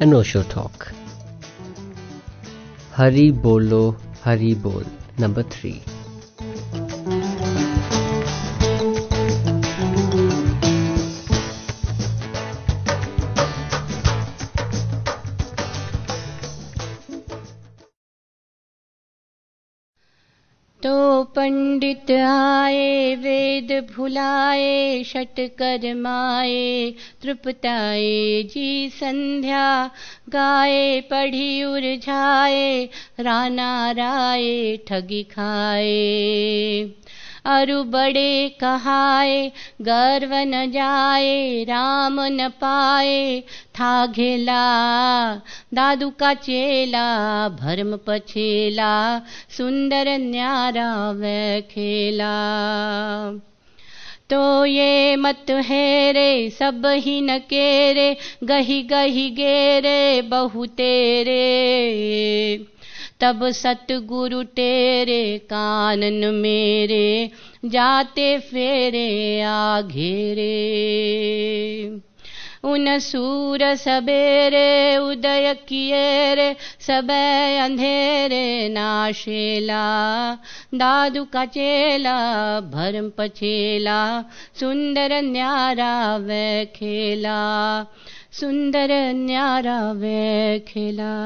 an Osho talk. Hari Bolo, Hari Bol, number three. पंडित आए, वेद भुलाए षट कर्माए तृपताए, जी संध्या गाए, पढ़ी उर्झाए, राना राय ठगी खाए। अरु बड़े कहाए, गर्व न जाए, राम न पाए। था घेला, दादू का चेला, भरम पछेला, सुंदर न्यारा वह खेला। तो ये मत है रे सब ही न केरे, गही गही गेरे, बहु तेरे। तब सतगुरु तेरे कानन मेरे, जाते फेरे आ घेरे उन सूर सबेरे, उदय किए रे सब अंधेरे नाशेला। दादू का चेला, भरम पछेला। सुंदर न्यारा वे खेला, सुंदर न्यारा वे खेला।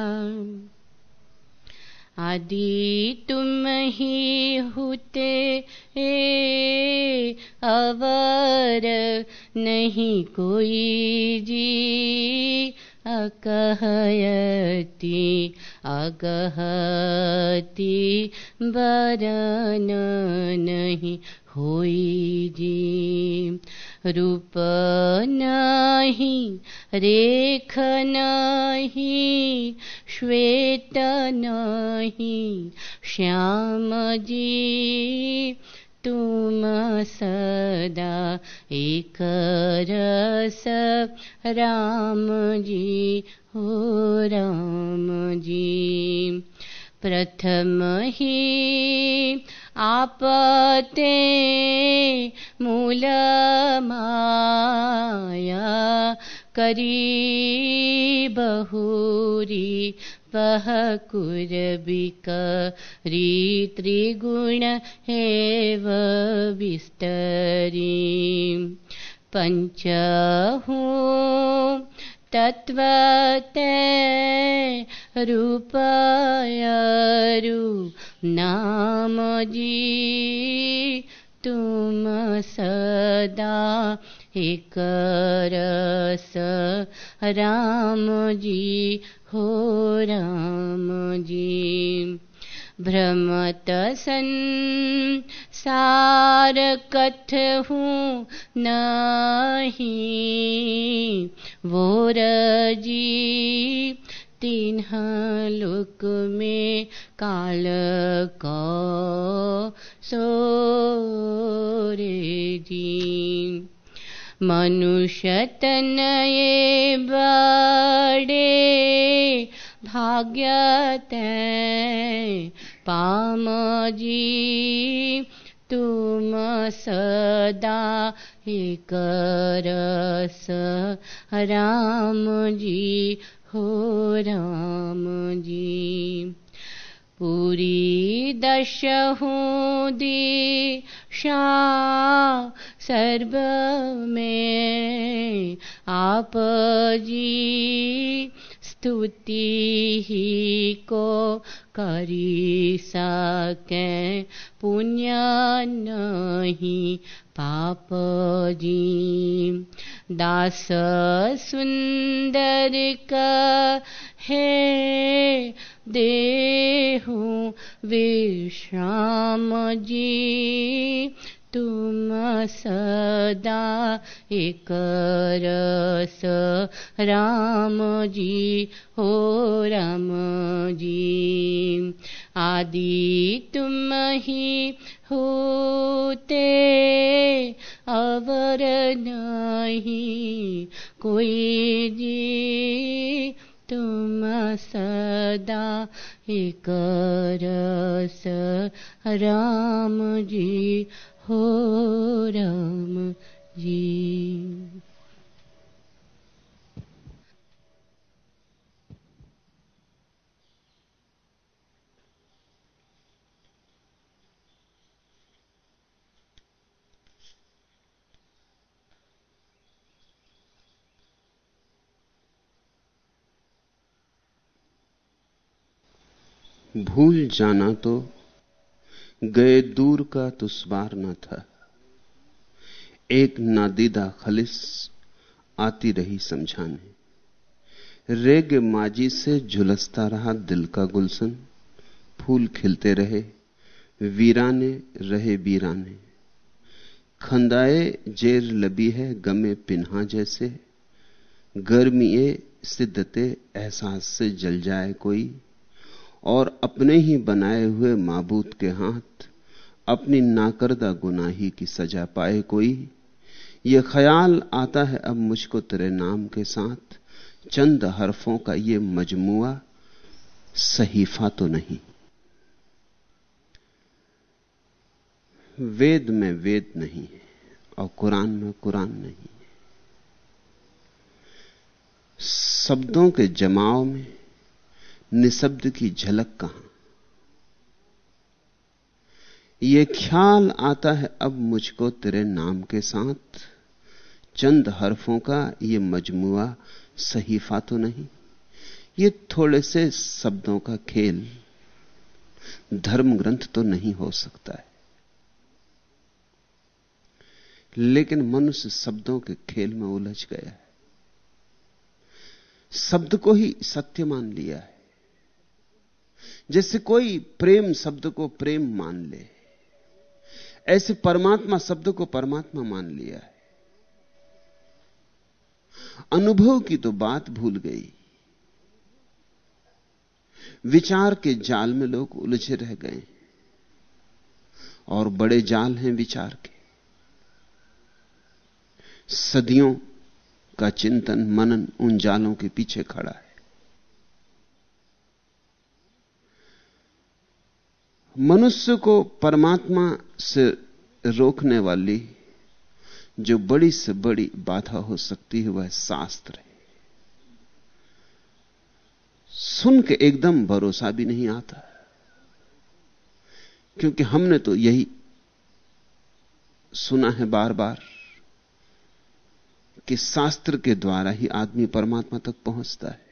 आदि तुम ही होते, ए, अवर नहीं कोई जी। अकहयति, अगहति बरन नहीं होई जी। रूप नहीं, रेख नहीं, श्वेत नहीं. श्याम जी तुम सदा एक रस राम जी हो राम जी प्रथम ही आपते मूल माया करी बहुरी वह कुरबिकरी त्रिगुण हेव विस्तरी। हूँ तत्वते रूपयरु नाम जी तुम सदा एक रस राम जी हो राम जी। भ्रमत सन सार कथ हूँ नहीं। वोर जी तीन लोक में काल को सो रे जी। मनुष्य तनये बड़े भाग्यते पाम जी। तुम सदा एक करस। राम जी, हो राम जी। पूरी दश हूँ दिशा सर्व में आप जी। स्तुति ही को करी सके, पुण्य नहीं पाप जी। दास सुंदर का है देहु विश्राम जी। तुम सदा एक रस। राम जी हो राम जी। आदि तुम ही होते, अवर नहीं। कोई जी तुम सदा एक रस। राम जी हो राम जी। भूल जाना तो गए दूर का दुश्वार न था। एक नादीदा खलिस आती रही समझाने। रेग माजी से झुलसता रहा दिल का गुलशन। फूल खिलते रहे, वीराने रहे वीराने। खंदाए जेर लबी है गमे पिन्हा जैसे। गर्मिए सिद्धते एहसास से जल जाए कोई। और अपने ही बनाए हुए माबूत के हाथ, अपनी नाकर्दा गुनाही की सजा पाए कोई? ये ख्याल आता है अब मुझको तेरे नाम के साथ। चंद हरफों का ये मजमुआ सहीफा तो नहीं। वेद में वेद नहीं है और कुरान में कुरान नहीं है। शब्दों के जमाव में निशब्द की झलक कहाँ? यह ख्याल आता है अब मुझको तेरे नाम के साथ। चंद हरफों का यह मजमुआ सहीफा तो नहीं। ये थोड़े से शब्दों का खेल। धर्म ग्रंथ तो नहीं हो सकता है। लेकिन मनुष्य शब्दों के खेल में उलझ गया है। शब्द को ही सत्य मान लिया है। जैसे कोई प्रेम शब्द को प्रेम मान ले, ऐसे परमात्मा शब्द को परमात्मा मान लिया है। अनुभव की तो बात भूल गई। विचार के जाल में लोग उलझे रह गए और बड़े जाल हैं विचार के। सदियों का चिंतन, मनन उन जालों के पीछे खड़ा है। मनुष्य को परमात्मा से रोकने वाली जो बड़ी से बड़ी बाधा हो सकती है, वह शास्त्र है। सुन के एकदम भरोसा भी नहीं आता। क्योंकि हमने तो यही सुना है बार बार कि शास्त्र के द्वारा ही आदमी परमात्मा तक पहुँचता है।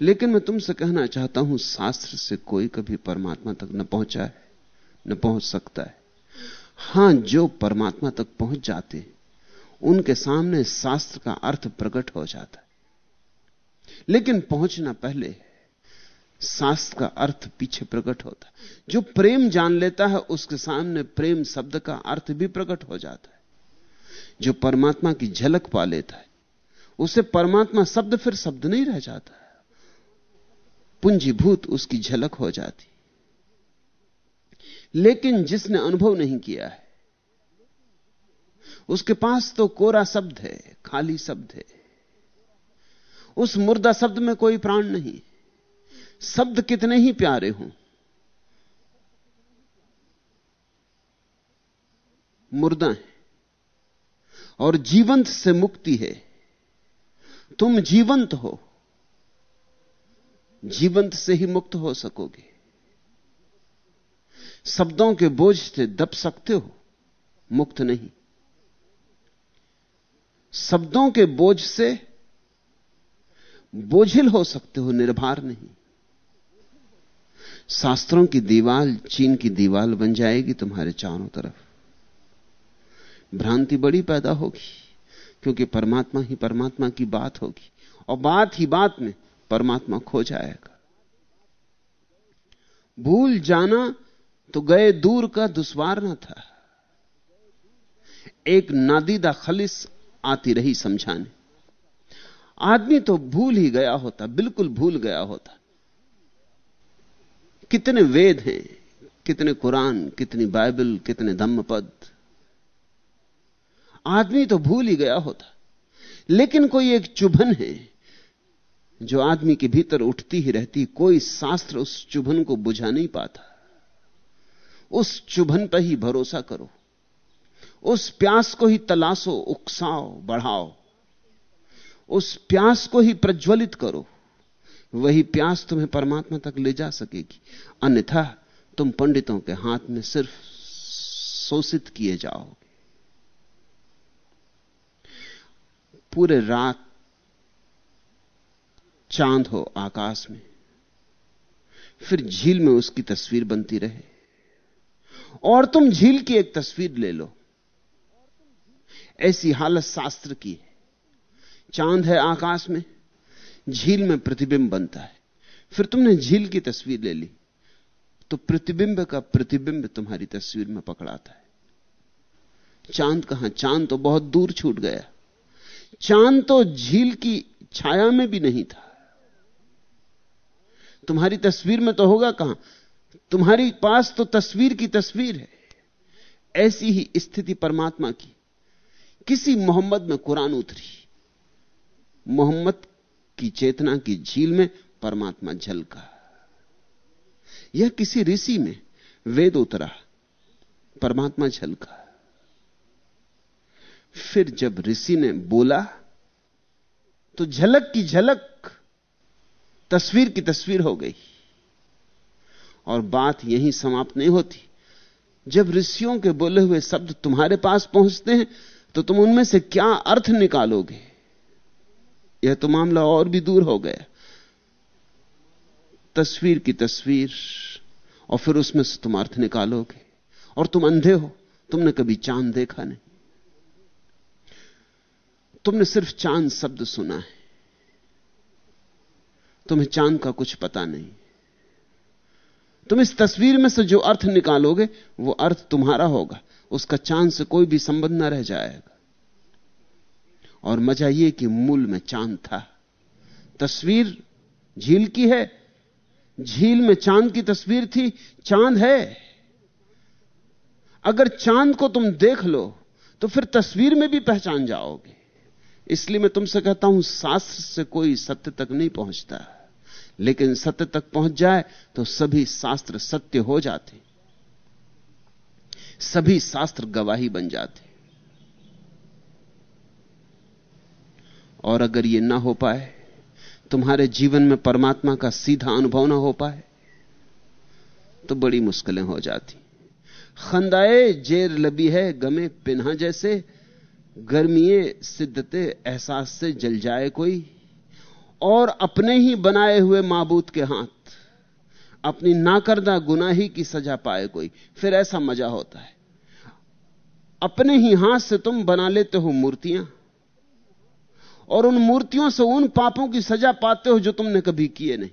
लेकिन मैं तुमसे कहना चाहता हूँ, शास्त्र से कोई कभी परमात्मा तक न पहुँचा है, न पहुँच सकता है। हाँ, जो परमात्मा तक पहुँच जाते उनके सामने शास्त्र का अर्थ प्रकट हो जाता है। लेकिन पहुँचना पहले शास्त्र का अर्थ पीछे प्रकट होता है। जो प्रेम जान लेता है, उसके सामने प्रेम शब्द का अर्थ भी प्रकट हो जाता है। जो परमात्मा की झलक पा लेता है, उसे परमात्मा शब्द फिर शब्द नहीं रह जाता पुंजीभूत उसकी झलक हो जाती। लेकिन जिसने अनुभव नहीं किया है, उसके पास तो कोरा शब्द है, खाली शब्द है। उस मुर्दा शब्द में कोई प्राण नहीं। शब्द कितने ही प्यारे हों। मुर्दा है और जीवंत से मुक्ति है। तुम जीवंत हो। जीवंत से ही मुक्त हो सकोगे। शब्दों के बोझ से दब सकते हो, मुक्त नहीं। शब्दों के बोझ से बोझिल हो सकते हो, निर्भर नहीं। शास्त्रों की दीवाल चीन की दीवाल बन जाएगी तुम्हारे चारों तरफ़। भ्रांति बड़ी पैदा होगी, क्योंकि परमात्मा ही परमात्मा की बात होगी। और बात ही बात में परमात्मा खो जाएगा। भूल जाना तो गए दूर का दुश्वार न था। एक नादीदा खलिस आती रही समझाने। आदमी तो भूल ही गया होता, बिल्कुल भूल गया होता। कितने वेद हैं, कितने कुरान, कितनी बाइबल, कितने धम्मपद। आदमी तो भूल ही गया होता। लेकिन कोई एक चुभन है जो आदमी के भीतर उठती ही रहती, कोई शास्त्र उस चुभन को बुझा नहीं पाता। उस चुभन पर ही भरोसा करो। उस प्यास को ही तलाशो, उकसाओ, बढ़ाओ। उस प्यास को ही प्रज्वलित करो। वही प्यास तुम्हें परमात्मा तक ले जा सकेगी। अन्यथा तुम पंडितों के हाथ में सिर्फ़ शोषित किए जाओगे। पूरे रात चाँद हो आकाश में, फिर झील में उसकी तस्वीर बनती रहे। और तुम झील की एक तस्वीर ले लो। ऐसी हालत शास्त्र की है। चाँद है आकाश में, झील में प्रतिबिंब बनता है। फिर तुमने झील की तस्वीर ले ली तो प्रतिबिंब का प्रतिबिंब तुम्हारी तस्वीर में पकड़ाता है। चाँद कहाँ? चाँद तो बहुत दूर छूट गया। चाँद तो झील की छाया में भी नहीं था। तुम्हारी तस्वीर में तो होगा कहाँ? तुम्हारी पास तो तस्वीर की तस्वीर है। ऐसी ही स्थिति परमात्मा की। किसी मोहम्मद में कुरान उतरी। मोहम्मद की चेतना की झील में परमात्मा झलका। यह किसी ऋषि में वेद उतरा। परमात्मा झलका। फिर जब ऋषि ने बोला तो झलक की झलक तस्वीर की तस्वीर हो गई। और बात यहीं समाप्त नहीं होती। जब ऋषियों के बोले हुए शब्द तुम्हारे पास पहुँचते हैं तो तुम उनमें से क्या अर्थ निकालोगे? यह तो मामला और भी दूर हो गया। तस्वीर की तस्वीर, और फिर उसमें से तुम अर्थ निकालोगे। और तुम अंधे हो, तुमने कभी चाँद देखा नहीं। तुमने सिर्फ़ चाँद शब्द सुना है। तुम्हें चाँद का कुछ पता नहीं। तुम इस तस्वीर में से जो अर्थ निकालोगे, वो अर्थ तुम्हारा होगा। उसका चाँद से कोई भी संबंध ना रह जाएगा। और मज़ा यह कि मूल में चाँद था। तस्वीर झील की है। झील में चाँद की तस्वीर थी। चाँद है। अगर चाँद को तुम देख लो तो फिर तस्वीर में भी पहचान जाओगे। इसलिए मैं तुमसे कहता हूँ, शास्त्र से कोई सत्य तक नहीं पहुँचता। लेकिन सत्य तक पहुँच जाए तो सभी शास्त्र सत्य हो जाते। सभी शास्त्र गवाही बन जाते। और अगर यह ना हो पाए, तुम्हारे जीवन में परमात्मा का सीधा अनुभव ना हो पाए तो बड़ी मुश्किलें हो जाती। खंदाए जेर लबी है, गमे पिन्हा जैसे, गर्मिए सिद्धते एहसास से जल जाए कोई। और अपने ही बनाए हुए माबूत के हाथ, अपनी नाकरदा गुनाही की सजा पाए कोई, फिर ऐसा मज़ा होता है। अपने ही हाथ से तुम बना लेते हो मूर्तियाँ, और उन मूर्तियों से उन पापों की सजा पाते हो जो तुमने कभी किए नहीं।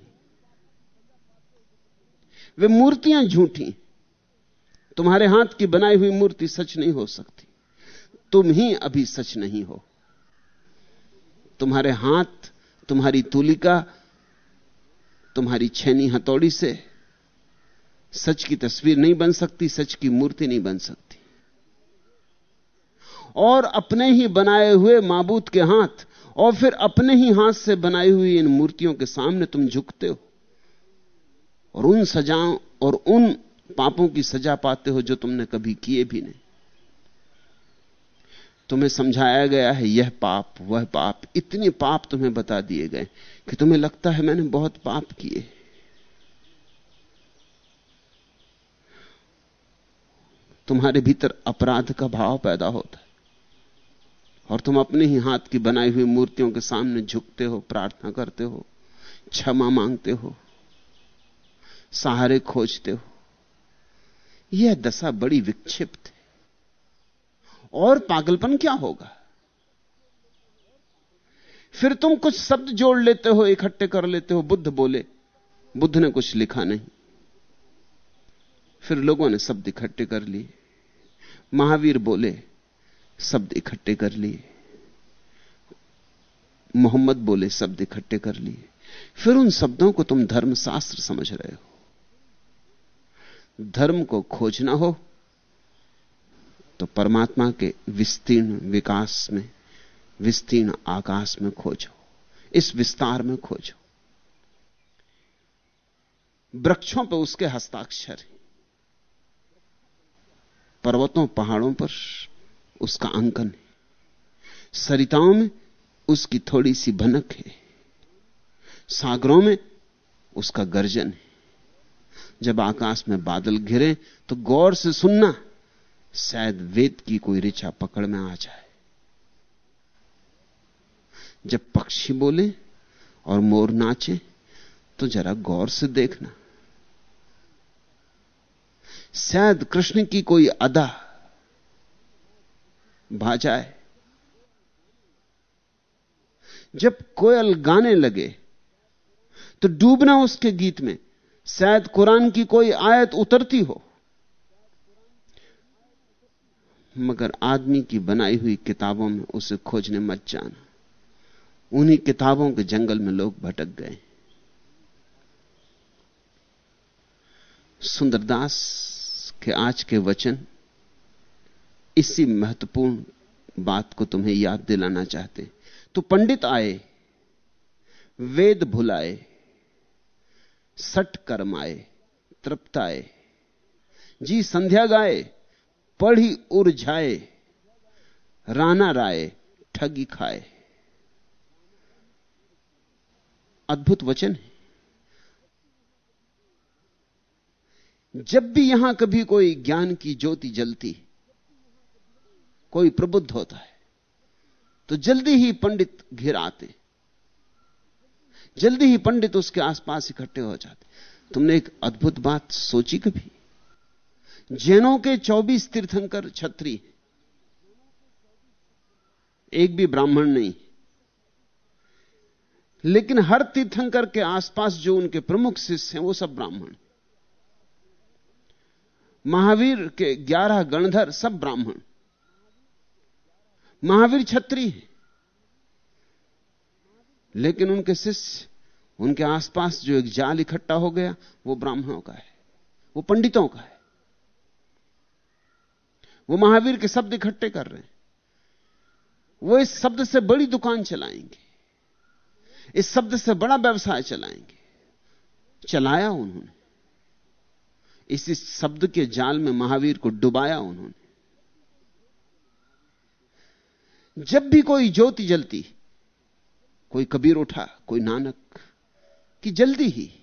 वे मूर्तियाँ झूठी, तुम्हारे हाथ की बनाई हुई मूर्ति सच नहीं हो सकती, तुम ही अभी सच नहीं हो। तुम्हारे हाथ तुम्हारी तुलिका, तुम्हारी छेनी हथौड़ी से सच की तस्वीर नहीं बन सकती, सच की मूर्ति नहीं बन सकती। और अपने ही बनाए हुए माबूत के हाथ और फिर अपने ही हाथ से बनाई हुई इन मूर्तियों के सामने तुम झुकते हो और उन सजाओं और उन पापों की सजा पाते हो जो तुमने कभी किए भी नहीं। तुम्हें समझाया गया है, यह पाप, वह पाप, इतने पाप तुम्हें बता दिए गए कि तुम्हें लगता है मैंने बहुत पाप किए। तुम्हारे भीतर अपराध का भाव पैदा होता है और तुम अपने ही हाथ की बनाई हुई मूर्तियों के सामने झुकते हो, प्रार्थना करते हो, क्षमा मांगते हो, सहारे खोजते हो। यह दशा बड़ी विक्षिप्त है। और पागलपन क्या होगा? फिर तुम कुछ शब्द जोड़ लेते हो, इकट्ठे कर लेते हो, बुद्ध बोले, बुद्ध ने कुछ लिखा नहीं। फिर लोगों ने शब्द इकट्ठे कर लिए। महावीर बोले, शब्द इकट्ठे कर लिए। मोहम्मद बोले, शब्द इकट्ठे कर लिए। फिर उन शब्दों को तुम धर्मशास्त्र समझ रहे हो। धर्म को खोजना हो तो परमात्मा के विस्तीर्ण विकास में, विस्तीर्ण आकाश में खोजो। इस विस्तार में खोजो। वृक्षों पर उसके हस्ताक्षर है। पर्वतों, पहाड़ों पर उसका अंकन है। सरिताओं में उसकी थोड़ी सी भनक है। सागरों में उसका गर्जन है। जब आकाश में बादल घिरे तो गौर से सुनना। शायद वेद की कोई ऋचा पकड़ में आ जाए। जब पक्षी बोले और मोर नाचे तो जरा गौर से देखना। शायद कृष्ण की कोई अदा भा जाए। जब कोयल गाने लगे तो डूबना उसके गीत में, शायद कुरान की कोई आयत उतरती हो। मगर आदमी की बनाई हुई किताबों में उसे खोजने मत जाना। उन्हीं किताबों के जंगल में लोग भटक गए। सुंदरदास के आज के वचन इसी महत्वपूर्ण बात को तुम्हें याद दिलाना चाहते। तो पंडित आए, वेद भुलाए, सट कर्माए तृप्ताए जी संध्या गाए पढ़ी उर्झाए, राना राय ठगी खाए। अद्भुत वचन है। जब भी यहाँ कभी कोई ज्ञान की ज्योति जलती, कोई प्रबुद्ध होता है तो जल्दी ही पंडित घिर आते। जल्दी ही पंडित उसके आसपास इकट्ठे हो जाते। तुमने एक अद्भुत बात सोची कभी? जैनों के 24 तीर्थंकर छत्री। एक भी ब्राह्मण नहीं। लेकिन हर तीर्थंकर के आसपास जो उनके प्रमुख शिष्य हैं, वो सब ब्राह्मण। महावीर के ग्यारह गणधर सब ब्राह्मण। महावीर छत्री है। लेकिन उनके शिष्य, उनके आसपास जो एक जाल इकट्ठा हो गया, वो ब्राह्मणों का है। वो पंडितों का है। वो महावीर के शब्द इकट्ठे कर रहे हैं। वो इस शब्द से बड़ी दुकान चलाएँगे। इस शब्द से बड़ा व्यवसाय चलाएँगे। चलाया उन्होंने। इसी शब्द के जाल में महावीर को डुबाया उन्होंने। जब भी कोई ज्योति जलती, कोई कबीर उठा, कोई नानक, कि जल्दी ही,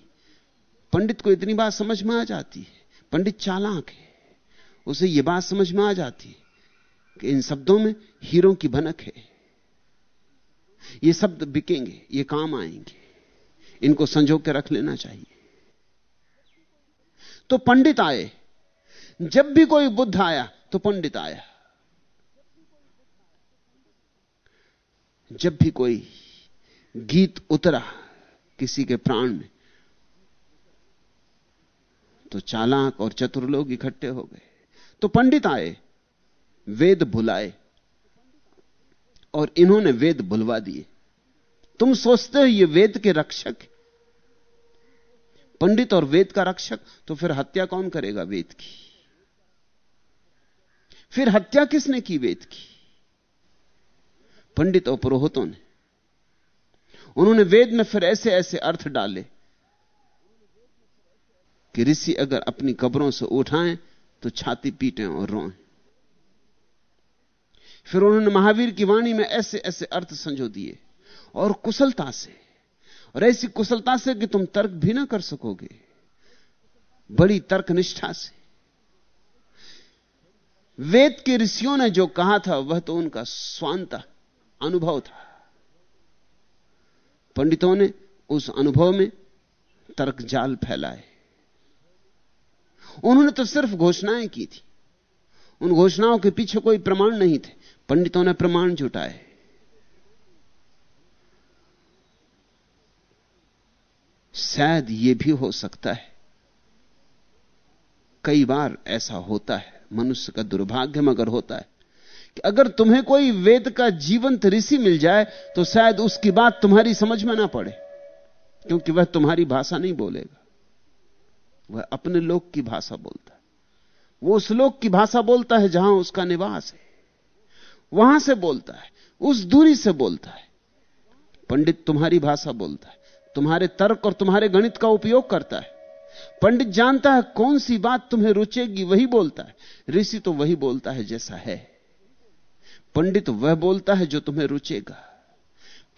पंडित को इतनी बात समझ में आ जाती है। पंडित चालाक है। उसे यह बात समझ में आ जाती है कि इन शब्दों में हीरो की भनक है। ये शब्द बिकेंगे, ये काम आएँगे। इनको संजो के रख लेना चाहिए। तो पंडित आए। जब भी कोई बुद्ध आया तो पंडित आया। जब भी कोई गीत उतरा किसी के प्राण में तो चालाक और चतुर लोग इकट्ठे हो गए। तो पंडित आए, वेद भुलाए और इन्होंने वेद भुलवा दिए। तुम सोचते हो ये वेद के रक्षक? पंडित और वेद का रक्षक? तो फिर हत्या कौन करेगा वेद की? फिर हत्या किसने की वेद की? पंडित और पुरोहितों ने। उन्होंने वेद में फिर ऐसे ऐसे अर्थ डाले कि ऋषि अगर अपनी कब्रों से उठाएँ तो छाती पीटें और रोएँ। फिर उन्होंने महावीर की वाणी में ऐसे ऐसे अर्थ संजो दिए और कुशलता से, और ऐसी कुशलता से कि तुम तर्क भी ना कर सकोगे। बड़ी तर्क निष्ठा से। वेद के ऋषियों ने जो कहा था, वह तो उनका स्वांत अनुभव था। पंडितों ने उस अनुभव में तर्क जाल फैलाए। उन्होंने तो सिर्फ़ घोषणाएँ की थी। उन घोषणाओं के पीछे कोई प्रमाण नहीं थे। पंडितों ने प्रमाण जुटाए। शायद यह भी हो सकता है। कई बार ऐसा होता है। मनुष्य का दुर्भाग्य मगर होता है कि अगर तुम्हें कोई वेद का जीवंत ऋषि मिल जाए तो शायद उसकी बात तुम्हारी समझ में ना पड़े, क्योंकि वह तुम्हारी भाषा नहीं बोलेगा। वह अपने लोक की भाषा बोलता है। वो उस लोक की भाषा बोलता है जहाँ उसका निवास है। वहाँ से बोलता है, उस दूरी से बोलता है। पंडित तुम्हारी भाषा बोलता है, तुम्हारे तर्क और तुम्हारे गणित का उपयोग करता है। पंडित जानता है कौन सी बात तुम्हें रुचेगी, वही बोलता है। ऋषि तो वही बोलता है जैसा है। पंडित वह बोलता है जो तुम्हें रुचेगा।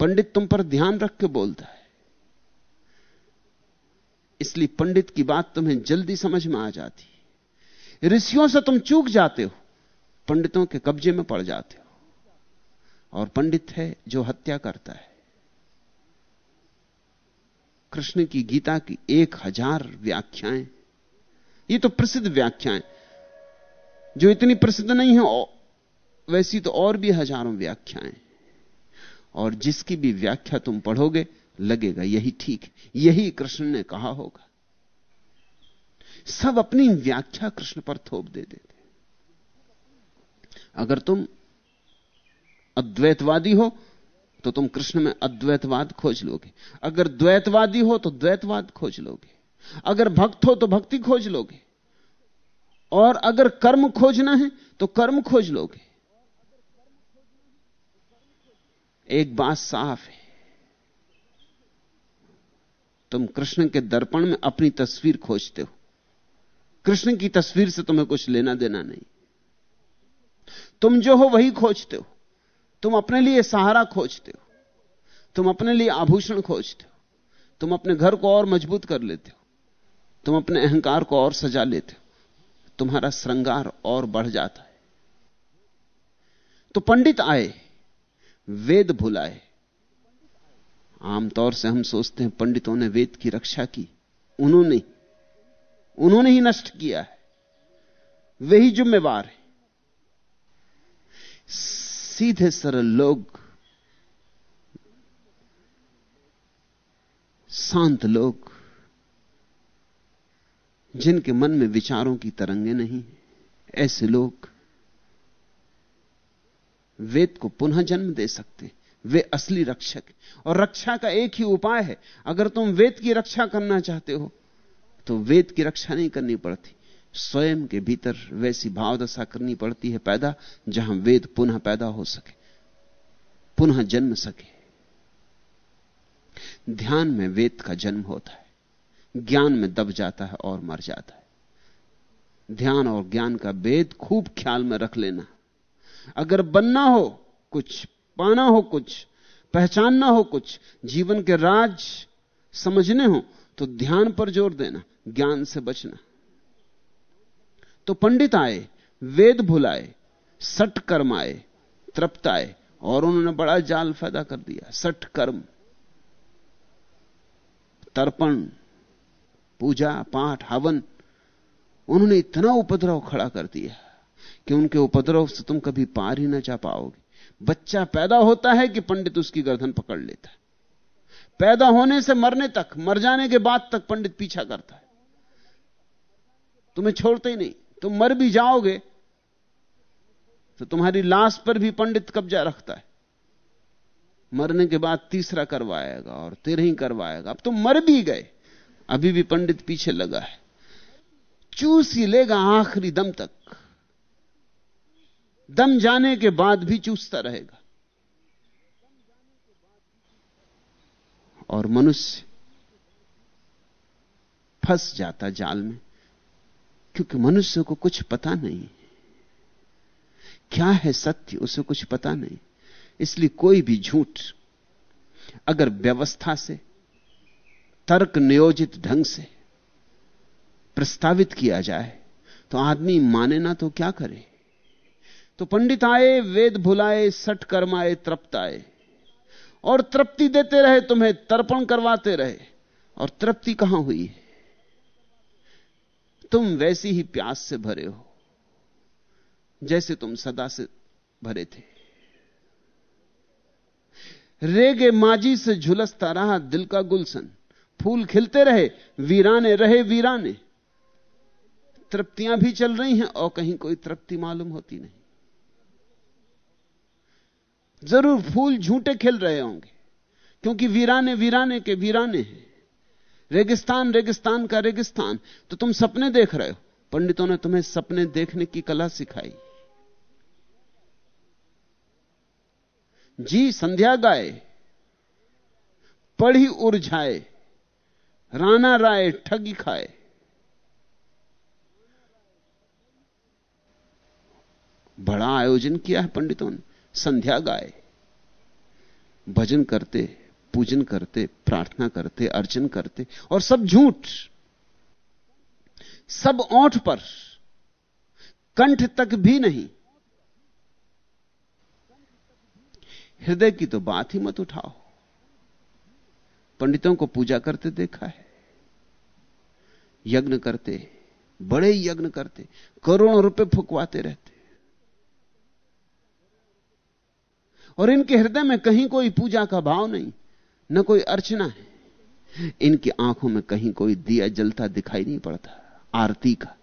पंडित तुम पर ध्यान रख के बोलता है। इसलिए पंडित की बात तुम्हें जल्दी समझ में आ जाती ऋषियों से तुम चूक जाते हो, पंडितों के कब्जे में पड़ जाते हो। और पंडित है जो हत्या करता है। कृष्ण की गीता की एक हज़ार व्याख्याएँ, ये तो प्रसिद्ध व्याख्याएँ, जो इतनी प्रसिद्ध नहीं है वैसी तो और भी हज़ारों व्याख्याएँ। और जिसकी भी व्याख्या तुम पढ़ोगे लगेगा, यही ठीक यही कृष्ण ने कहा होगा। सब अपनी व्याख्या कृष्ण पर थोप दे देते अगर तुम अद्वैतवादी हो तो तुम कृष्ण में अद्वैतवाद खोज लोगे। अगर द्वैतवादी हो तो द्वैतवाद खोज लोगे। अगर भक्त हो तो भक्ति खोज लोगे। और अगर कर्म खोजना है तो कर्म खोज लोगे। एक बात साफ़ है। तुम कृष्ण के दर्पण में अपनी तस्वीर खोजते हो। कृष्ण की तस्वीर से तुम्हें कुछ लेना देना नहीं। तुम जो हो वही खोजते हो। तुम अपने लिए सहारा खोजते हो। तुम अपने लिए आभूषण खोजते हो। तुम अपने घर को और मज़बूत कर लेते हो। तुम अपने अहंकार को और सजा लेते हो। तुम्हारा श्रृंगार और बढ़ जाता है। तो पंडित आए, वेद भुलाए आमतौर से हम सोचते हैं पंडितों ने वेद की रक्षा की। उन्होंने उन्होंने ही नष्ट किया है। वे ही जिम्मेवार है। सीधे सरल लोग, शांत लोग, जिनके मन में विचारों की तरंगे नहीं ऐसे लोग वेद को पुनः जन्म दे सकते वे असली रक्षक और रक्षा का एक ही उपाय है, अगर तुम वेद की रक्षा करना चाहते हो तो वेद की रक्षा नहीं करनी पड़ती। स्वयं के भीतर वैसी भावदशा करनी पड़ती है पैदा, जहाँ वेद पुनः पैदा हो सके, पुनः जन्म सके। ध्यान में वेद का जन्म होता है, ज्ञान में दब जाता है और मर जाता है। ध्यान और ज्ञान का वेद खूब ख्याल में रख लेना। अगर बनना हो, कुछ पाना हो कुछ, पहचानना हो कुछ, जीवन के राज समझने हो तो ध्यान पर ज़ोर देना, ज्ञान से बचना। तो पंडित आए, वेद भुलाए, सट कर्म आए, तृप्त आए, और उन्होंने बड़ा जाल पैदा कर दिया सठ कर्म। तर्पण, पूजा, पाठ, हवन, उन्होंने इतना उपद्रव खड़ा कर दिया कि उनके उपद्रव से तुम कभी पार ही ना जा पाओगे। बच्चा पैदा होता है कि पंडित उसकी गर्दन पकड़ लेता है। पैदा होने से मरने तक, मर जाने के बाद तक पंडित पीछा करता है। तुम्हें छोड़ते ही नहीं। तुम मर भी जाओगे तो तुम्हारी लाश पर भी पंडित कब्जा रखता है। मरने के बाद तीसरा करवाएगा और तेरह ही करवाएगा। अब तुम मर भी गए, अभी भी पंडित पीछे लगा है। चूस ही लेगा आखिरी दम तक। दम जाने के बाद भी चूसता रहेगा। और मनुष्य फंस जाता जाल में, क्योंकि मनुष्य को कुछ पता नहीं क्या है सत्य, उसे कुछ पता नहीं। इसलिए कोई भी झूठ अगर व्यवस्था से, तर्क नियोजित ढंग से प्रस्तावित किया जाए तो आदमी माने ना तो क्या करे? तो पंडित आए, वेद भुलाए, सट कर्माए, तृप्त आए। और तृप्ति देते रहे, तुम्हें तर्पण करवाते रहे। और तृप्ति कहाँ हुई है? तुम वैसी ही प्यास से भरे हो, जैसे तुम सदा से भरे थे। रेगे माजी से झुलसता रहा दिल का गुलशन। फूल खिलते रहे, वीराने रहे वीराने। तृप्तियाँ भी चल रही हैं, और कहीं कोई तृप्ति मालूम होती नहीं। ज़रूर फूल झूठे खिल रहे होंगे, क्योंकि वीराने वीराने के वीराने हैं। रेगिस्तान रेगिस्तान का रेगिस्तान तो तुम सपने देख रहे हो। पंडितों ने तुम्हें सपने देखने की कला सिखाई। जी, संध्या गाए, पढ़ी उर्झाए राना राय ठगी खाए। बड़ा आयोजन किया है पंडितों ने। संध्या गाए। भजन करते, पूजन करते, प्रार्थना करते, अर्चन करते, और सब झूठ। सब ओंठ पर। कंठ तक भी नहीं। हृदय की तो बात ही मत उठाओ। पंडितों को पूजा करते देखा है। यज्ञ करते, बड़े यज्ञ करते, करोड़ों रुपए फुकवाते रहते। और इनके हृदय में कहीं कोई पूजा का भाव नहीं, न कोई अर्चना है। इनकी आँखों में कहीं कोई दिया जलता दिखाई नहीं पड़ता, आरती का।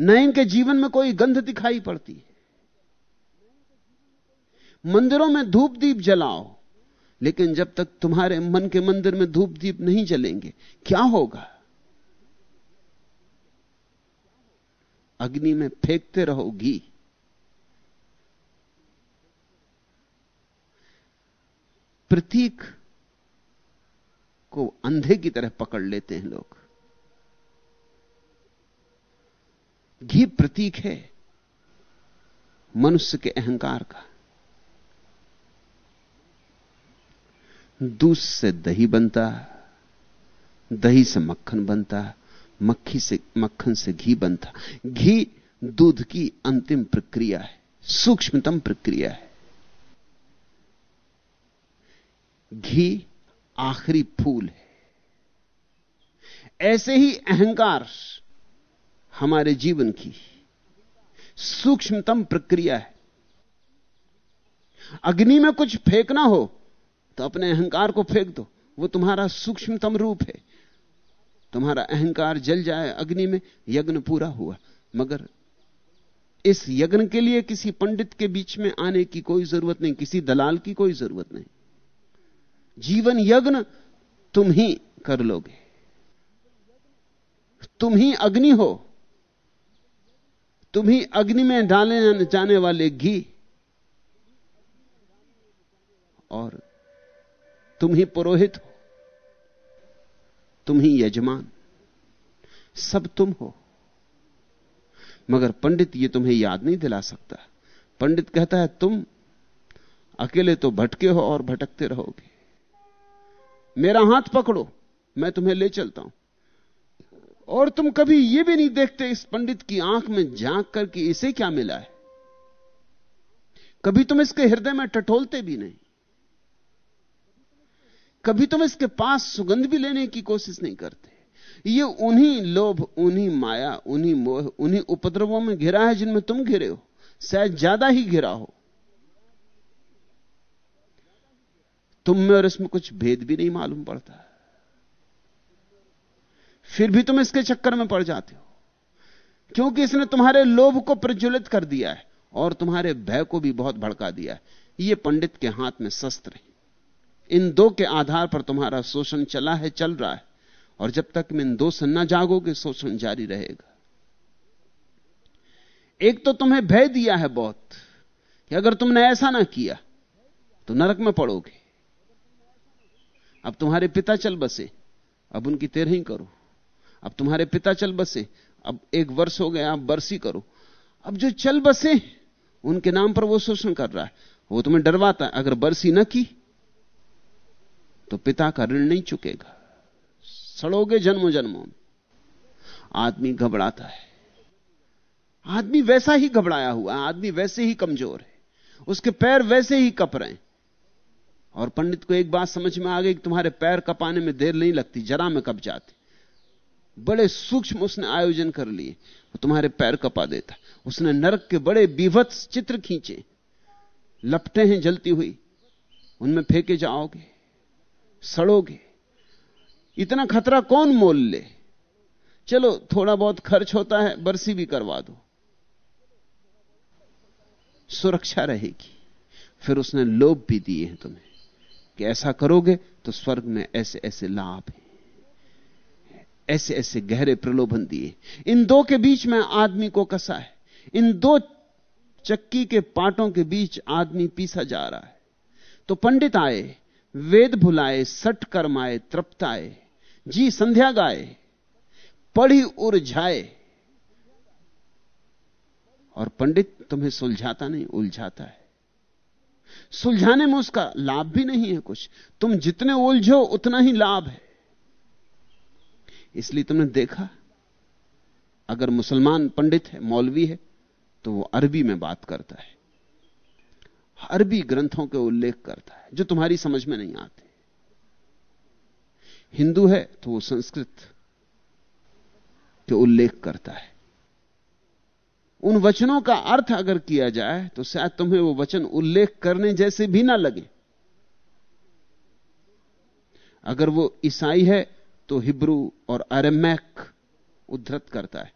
न इनके जीवन में कोई गंध दिखाई पड़ती है। मंदिरों में धूप दीप जलाओ, लेकिन जब तक तुम्हारे मन के मंदिर में धूप दीप नहीं जलेंगे, क्या होगा? अग्नि में फेंकते रहो घी प्रतीक को अंधे की तरह पकड़ लेते हैं लोग। घी प्रतीक है, मनुष्य के अहंकार का। दूध से दही बनता, दही से मक्खन बनता, मक्खी से, मक्खन से घी बनता। घी दूध की अंतिम प्रक्रिया है, सूक्ष्मतम प्रक्रिया है। घी आखिरी फूल है। ऐसे ही अहंकार हमारे जीवन की सूक्ष्मतम प्रक्रिया है। अग्नि में कुछ फेंकना हो तो अपने अहंकार को फेंक दो। वो तुम्हारा सूक्ष्मतम रूप है। तुम्हारा अहंकार जल जाए अग्नि में, यज्ञ पूरा हुआ। मगर इस यज्ञ के लिए किसी पंडित के बीच में आने की कोई ज़रूरत नहीं, किसी दलाल की कोई ज़रूरत नहीं। जीवन यज्ञ तुम ही कर लोगे। तुम ही अग्नि हो। तुम ही अग्नि में डाले जाने वाले घी। और तुम ही पुरोहित हो। तुम ही यजमान। सब तुम हो। मगर पंडित ये तुम्हें याद नहीं दिला सकता। पंडित कहता है, तुम अकेले तो भटके हो और भटकते रहोगे। मेरा हाथ पकड़ो, मैं तुम्हें ले चलता हूँ। और तुम कभी यह भी नहीं देखते इस पंडित की आँख में झाँक कर कि इसे क्या मिला है। कभी तुम इसके हृदय में टटोलते भी नहीं। कभी तुम इसके पास सुगंध भी लेने की कोशिश नहीं करते। ये उन्हीं लोभ, उन्हीं माया, उन्हीं मोह, उन्हीं उपद्रवों में घिरा है जिनमें तुम घिरे हो। शायद ज़्यादा ही घिरा हो। तुम में और इसमें कुछ भेद भी नहीं मालूम पड़ता। फिर भी तुम इसके चक्कर में पड़ जाते हो। क्योंकि इसने तुम्हारे लोभ को प्रज्वलित कर दिया है और तुम्हारे भय को भी बहुत भड़का दिया है। ये पंडित के हाथ में शस्त्र है। इन दो के आधार पर तुम्हारा शोषण चला है, चल रहा है। और जब तक इन दो से न जागोगे, शोषण जारी रहेगा। एक तो तुम्हें भय दिया है बहुत कि अगर तुमने ऐसा ना किया तो नरक में पड़ोगे। अब तुम्हारे पिता चल बसे, अब उनकी तेरह ही करो। अब तुम्हारे पिता चल बसे, अब एक वर्ष हो गया, आप बरसी करो। अब जो चल बसे, उनके नाम पर वो शोषण कर रहा है। वो तुम्हें डरवाता है, अगर बरसी न की तो पिता का ऋण नहीं चुकेगा। सड़ोगे जन्मों जन्मों में। आदमी घबराता है। आदमी वैसा ही घबराया हुआ आदमी वैसे ही कमज़ोर है। उसके पैर वैसे ही कप रहे हैं। और पंडित को एक बात समझ में आ गई कि तुम्हारे पैर कपाने में देर नहीं लगती, जरा में कप जाते। बड़े सूक्ष्म उसने आयोजन कर लिए तुम्हारे पैर कपा देता। उसने नरक के बड़े बीभत्स चित्र खींचे। लपटे हैं जलती हुई। उनमें फेंके जाओगे, सड़ोगे। इतना खतरा कौन मोल ले? चलो, थोड़ा बहुत खर्च होता है, बरसी भी करवा दो। सुरक्षा रहेगी। फिर उसने लोभ भी दिए हैं तुम्हें। कि ऐसा करोगे तो स्वर्ग में ऐसे ऐसे लाभ हैं। ऐसे ऐसे गहरे प्रलोभन दिए। इन दो के बीच में आदमी को कसा है। इन दो चक्की के पाटों के बीच आदमी पीसा जा रहा है। तो पंडित आए, वेद भुलाए, सट कर्माए तृप्ताए जी संध्या गाए, पढ़ी उलझाए और पंडित तुम्हें सुलझाता नहीं, उलझाता है। सुलझाने में उसका लाभ भी नहीं है कुछ। तुम जितने उलझो, उतना ही लाभ है। इसलिए तुमने देखा, अगर मुसलमान पंडित है, मौलवी है तो वो अरबी में बात करता है। अरबी ग्रंथों के उल्लेख करता है, जो तुम्हारी समझ में नहीं आते। हिंदू है तो वो संस्कृत के उल्लेख करता है। उन वचनों का अर्थ अगर किया जाए तो शायद तुम्हें वो वचन उल्लेख करने जैसे भी ना लगे। अगर वो ईसाई है तो हिब्रू और अरेमैक उद्धृत करता है।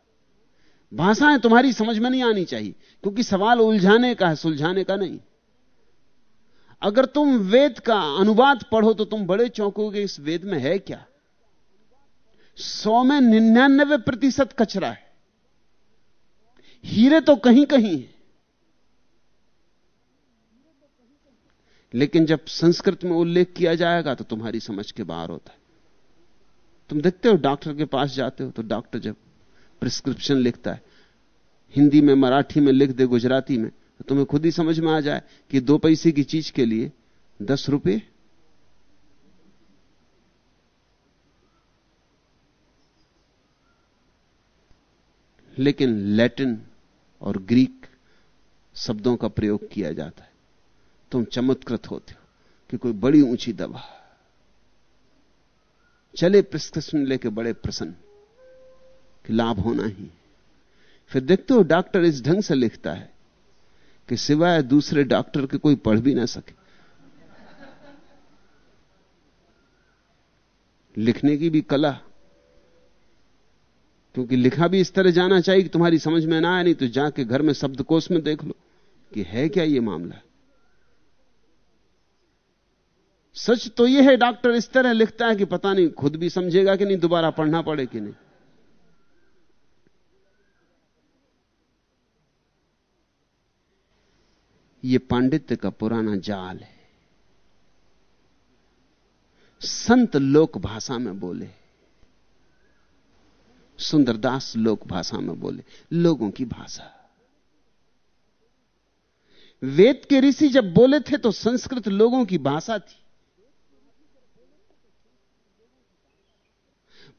भाषाएँ तुम्हारी समझ में नहीं आनी चाहिए, क्योंकि सवाल उलझाने का है, सुलझाने का नहीं। अगर तुम वेद का अनुवाद पढ़ो तो तुम बड़े चौंकोगे इस वेद में है क्या? सौ में निन्यानबे प्रतिशत कचरा है। हीरे तो कहीं कहीं है। लेकिन जब संस्कृत में उल्लेख किया जाएगा तो तुम्हारी समझ के बाहर होता है। तुम देखते हो डॉक्टर के पास जाते हो तो डॉक्टर जब प्रिस्क्रिप्शन लिखता है, हिंदी में, मराठी में लिख दे गुजराती में तो तुम्हें खुद ही समझ में आ जाए कि दो पैसे की चीज़ के लिए दस रुपए लेकिन लैटिन और ग्रीक शब्दों का प्रयोग किया जाता है। तुम चमत्कृत होते हो कि कोई बड़ी ऊँची दवा। चले प्रिस्क्रिप्शन लेके बड़े प्रसन्न कि लाभ होना ही फिर देखते हो डॉक्टर इस ढंग से लिखता है कि सिवाय दूसरे डॉक्टर के कोई पढ़ भी ना सके। लिखने की भी कला क्योंकि लिखा भी इस तरह जाना चाहिए कि तुम्हारी समझ में ना आए, नहीं तो जाके घर में शब्दकोश में देख लो कि है क्या यह मामला। सच तो यह है, डॉक्टर इस तरह लिखता है कि पता नहीं, खुद भी समझेगा कि नहीं, दोबारा पढ़ना पड़े कि नहीं। यह पांडित्य का पुराना जाल है। संत लोक भाषा में बोले। सुंदरदास लोक भाषा में बोले, लोगों की भाषा। वेद के ऋषि जब बोले थे तो संस्कृत लोगों की भाषा थी।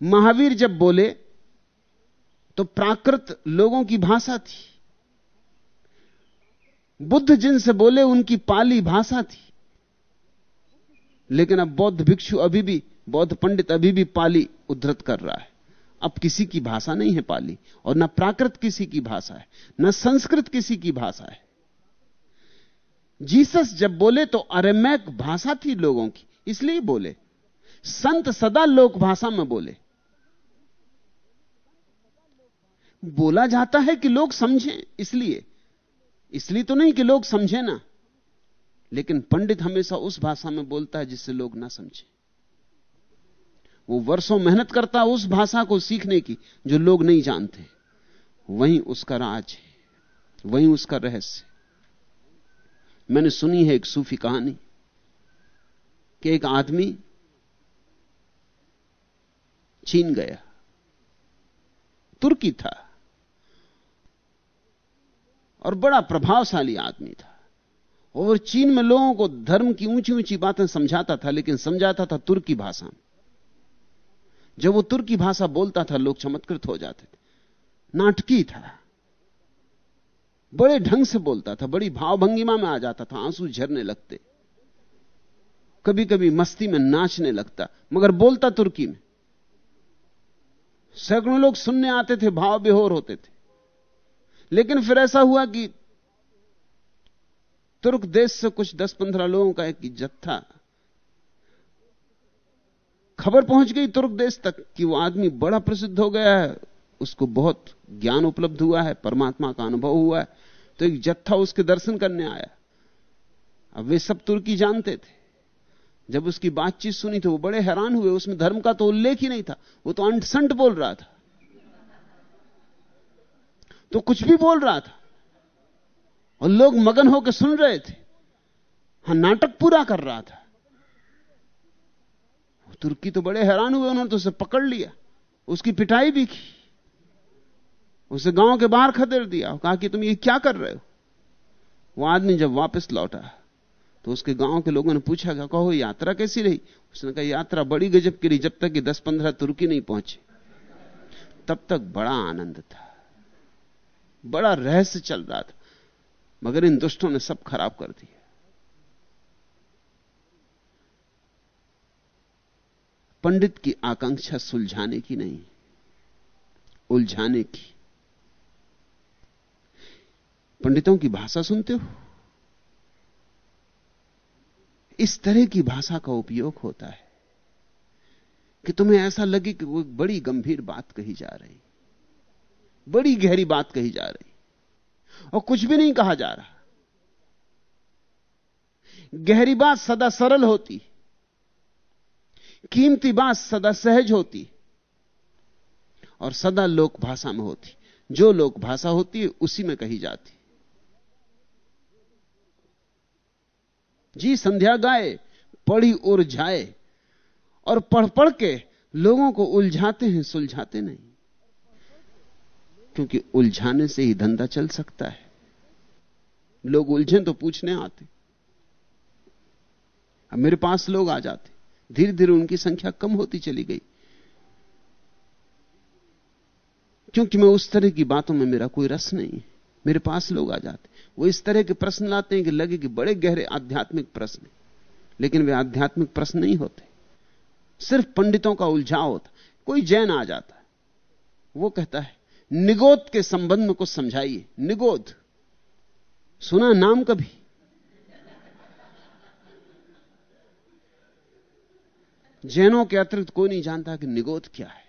महावीर जब बोले तो प्राकृत लोगों की भाषा थी। बुद्ध जिनसे बोले, उनकी पाली भाषा थी। लेकिन अब बौद्ध भिक्षु अभी भी, बौद्ध पंडित अभी भी पाली उद्धृत कर रहा है। अब किसी की भाषा नहीं है पाली, और ना प्राकृत किसी की भाषा है, ना संस्कृत किसी की भाषा है। जीसस जब बोले तो अरेमैक भाषा थी लोगों की, इसलिए बोले। संत सदा लोक भाषा में बोले। बोला जाता है कि लोग समझें, इसलिए। इसलिए तो नहीं कि लोग समझे ना, लेकिन पंडित हमेशा उस भाषा में बोलता है जिससे लोग ना समझे। वो वर्षों मेहनत करता उस भाषा को सीखने की, जो लोग नहीं जानते। वहीं उसका राज है, वहीं उसका रहस्य मैंने सुनी है एक सूफी कहानी, कि एक आदमी चीन गया। तुर्की था। और बड़ा प्रभावशाली आदमी था। और चीन में लोगों को धर्म की ऊँची ऊँची बातें समझाता था, लेकिन समझाता था तुर्की भाषा में। जब वो तुर्की भाषा बोलता था, लोग चमत्कृत हो जाते थे। नाटकी था। बड़े ढंग से बोलता था, बड़ी भावभंगिमा में आ जाता था, आँसू झरने लगते। कभी कभी मस्ती में नाचने लगता, मगर बोलता तुर्की में। सैकड़ों लोग सुनने आते थे, भाव बेहोर होते थे। लेकिन फिर ऐसा हुआ कि तुर्क देश से कुछ दस पंद्रह लोगों का एक जत्था खबर पहुँच गई तुर्क देश तक कि वो आदमी बड़ा प्रसिद्ध हो गया है। उसको बहुत ज्ञान उपलब्ध हुआ है, परमात्मा का अनुभव हुआ है। तो एक जत्था उसके दर्शन करने आया। अब वे सब तुर्की जानते थे। जब उसकी बातचीत सुनी तो वो बड़े हैरान हुए। उसमें धर्म का तो उल्लेख ही नहीं था। वो तो अंटसंट बोल रहा था। तो कुछ भी बोल रहा था। और लोग मगन होकर सुन रहे थे। हाँ, नाटक पूरा कर रहा था। तुर्की तो बड़े हैरान हुए, उन्होंने तो उसे पकड़ लिया। उसकी पिटाई भी की। उसे गाँव के बाहर खदेड़ दिया। कहा कि तुम ये क्या कर रहे हो? वो आदमी जब वापस लौटा तो उसके गाँव के लोगों ने पूछा, क्या कहो यात्रा कैसी रही? उसने कहा, यात्रा बड़ी गजब की रही, जब तक कि दस पंद्रह तुर्की नहीं पहुँचे। तब तक बड़ा आनंद था। बड़ा रहस्य चल रहा था। मगर इन दुष्टों ने सब खराब कर दिया। पंडित की आकांक्षा सुलझाने की नहीं, उलझाने की। पंडितों की भाषा सुनते हो? इस तरह की भाषा का उपयोग होता है कि तुम्हें ऐसा लगे कि वो बड़ी गंभीर बात कही जा रही, बड़ी गहरी बात कही जा रही, और कुछ भी नहीं कहा जा रहा। गहरी बात सदा सरल होती कीमती बात सदा सहज होती और सदा लोक भाषा में होती। जो लोक भाषा होती है उसी में कही जाती। जी, संध्या गाए, पढ़ी उलझाए और पढ़ पढ़ के लोगों को उलझाते हैं, सुलझाते नहीं। क्योंकि उलझाने से ही धंधा चल सकता है। लोग उलझे तो पूछने आते। अब मेरे पास लोग आ जाते। धीरे धीरे उनकी संख्या कम होती चली गई। क्योंकि मैं उस तरह की बातों में मेरा कोई रस नहीं है। मेरे पास लोग आ जाते वो इस तरह के प्रश्न लाते हैं कि लगे कि बड़े गहरे आध्यात्मिक प्रश्न लेकिन वे आध्यात्मिक प्रश्न नहीं होते। सिर्फ़ पंडितों का उलझाव होता कोई जैन आ जाता है। वो कहता है, निगोद के संबंध में कुछ समझाइए। निगोद। सुना नाम कभी? जैनों के अतिरिक्त कोई नहीं जानता कि निगोद क्या है।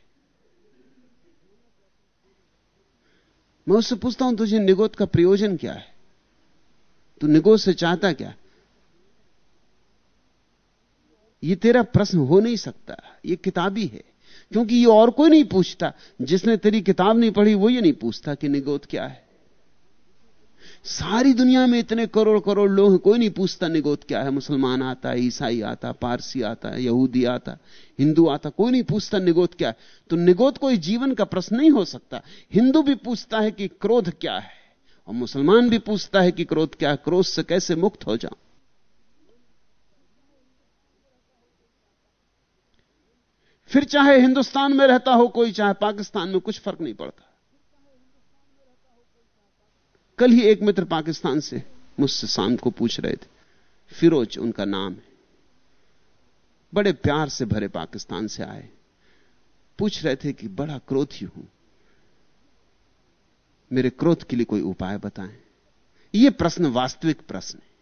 मैं उससे पूछता हूँ, तुझे निगोद का प्रयोजन क्या है? तू निगोद से चाहता क्या? ये तेरा प्रश्न हो नहीं सकता। ये किताबी है। क्योंकि ये और कोई नहीं पूछता। जिसने तेरी किताब नहीं पढ़ी, वो ये नहीं पूछता कि निगोद क्या है। सारी दुनिया में इतने करोड़ करोड़ लोग कोई नहीं पूछता, निगोद क्या है, मुसलमान आता है, ईसाई आता पारसी आता है, यहूदी आता हिंदू आता कोई नहीं पूछता, निगोद क्या है। तो निगोद कोई जीवन का प्रश्न नहीं हो सकता। हिंदू भी पूछता है कि क्रोध क्या है, और मुसलमान भी पूछता है कि क्रोध क्या है, क्रोध से कैसे मुक्त हो जाऊँ? फिर चाहे हिंदुस्तान में रहता हो कोई, चाहे पाकिस्तान में कुछ फ़र्क नहीं पड़ता। कल ही एक मित्र पाकिस्तान से मुझसे शाम को पूछ रहे थे, फिरोज उनका नाम है। बड़े प्यार से भरे पाकिस्तान से आए। पूछ रहे थे कि बड़ा क्रोधी हूँ, मेरे क्रोध के लिए कोई उपाय बताएँ? यह प्रश्न वास्तविक प्रश्न है,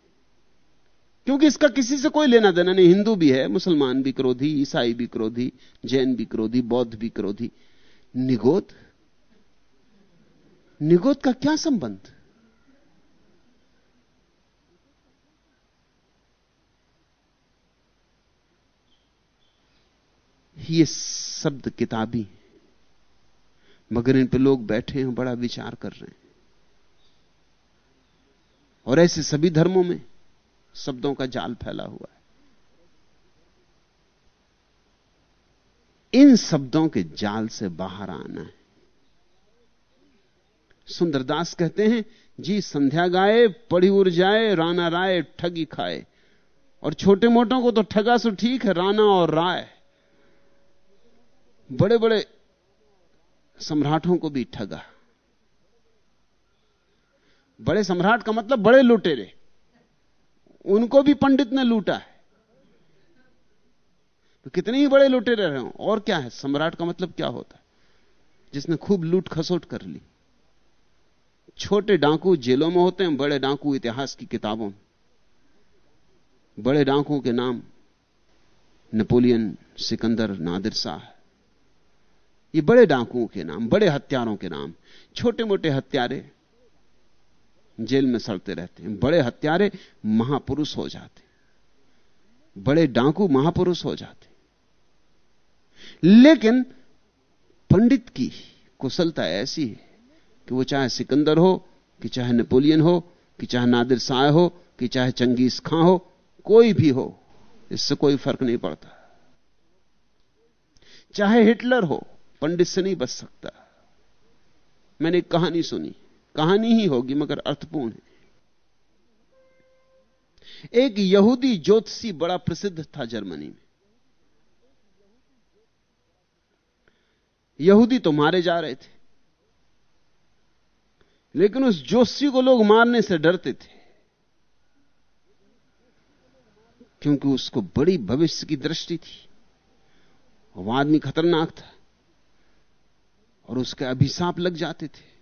क्योंकि इसका किसी से कोई लेना देना नहीं। हिंदू भी है, मुसलमान भी क्रोधी, ईसाई भी क्रोधी, जैन भी क्रोधी, बौद्ध भी क्रोधी। निगोद? निगोद का क्या संबंध? ये शब्द किताबी मगर इन पे लोग बैठे हैं, बड़ा विचार कर रहे हैं। और ऐसे सभी धर्मों में शब्दों का जाल फैला हुआ है। इन शब्दों के जाल से बाहर आना है। सुंदरदास कहते हैं, जी, संध्या गाए पढ़ी उड़ जाए, राना राय ठगी खाए। और छोटे मोटों को तो ठगा सो ठीक है, राना और राय। बड़े बड़े सम्राटों को भी ठगा। बड़े सम्राट का मतलब बड़े लुटेरे। उनको भी पंडित ने लूटा है। तो कितने ही बड़े लुटेरे रहे हो, और क्या है? सम्राट का मतलब क्या होता है? जिसने खूब लूट खसोट कर ली। छोटे डाकू जेलों में होते हैं, बड़े डाकू इतिहास की किताबों में। बड़े डाकुओं के नाम, नेपोलियन सिकंदर नादिर शाह। ये बड़े डाकुओं के नाम, बड़े हत्यारों के नाम छोटे मोटे हत्यारे जेल में सड़ते रहते हैं, बड़े हत्यारे महापुरुष हो जाते बड़े डाकू महापुरुष हो जाते लेकिन पंडित की कुशलता ऐसी है कि वो चाहे सिकंदर हो, कि चाहे नेपोलियन हो, कि चाहे नादिर शाह हो, कि चाहे चंगेज खां हो, कोई भी हो, इससे कोई फ़र्क नहीं पड़ता। चाहे हिटलर हो पंडित से नहीं बच सकता। मैंने एक कहानी सुनी। कहानी ही होगी, मगर अर्थपूर्ण है। एक यहूदी ज्योतिषी बड़ा प्रसिद्ध था जर्मनी में। यहूदी तो मारे जा रहे थे। लेकिन उस ज्योतिषी को लोग मारने से डरते थे। क्योंकि उसको बड़ी भविष्य की दृष्टि थी। वह आदमी खतरनाक था। और उसके अभिशाप लग जाते थे।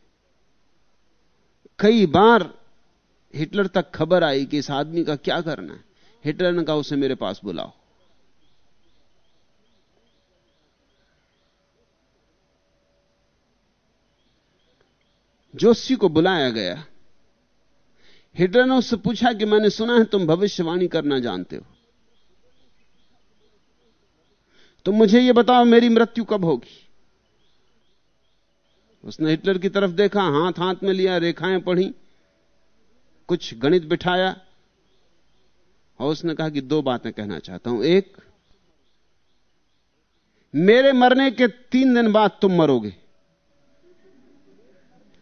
कई बार हिटलर तक खबर आई कि इस आदमी का क्या करना है। हिटलर ने कहा, उसे मेरे पास बुलाओ। जोशी को बुलाया गया। हिटलर ने उससे पूछा कि, मैंने सुना है तुम भविष्यवाणी करना जानते हो। तो मुझे यह बताओ, मेरी मृत्यु कब होगी? उसने हिटलर की तरफ़ देखा, हाथ हाथ में लिया, रेखाएँ पढ़ी, कुछ गणित बिठाया, और उसने कहा कि दो बातें कहना चाहता हूँ। एक, मेरे मरने के तीन दिन बाद तुम मरोगे।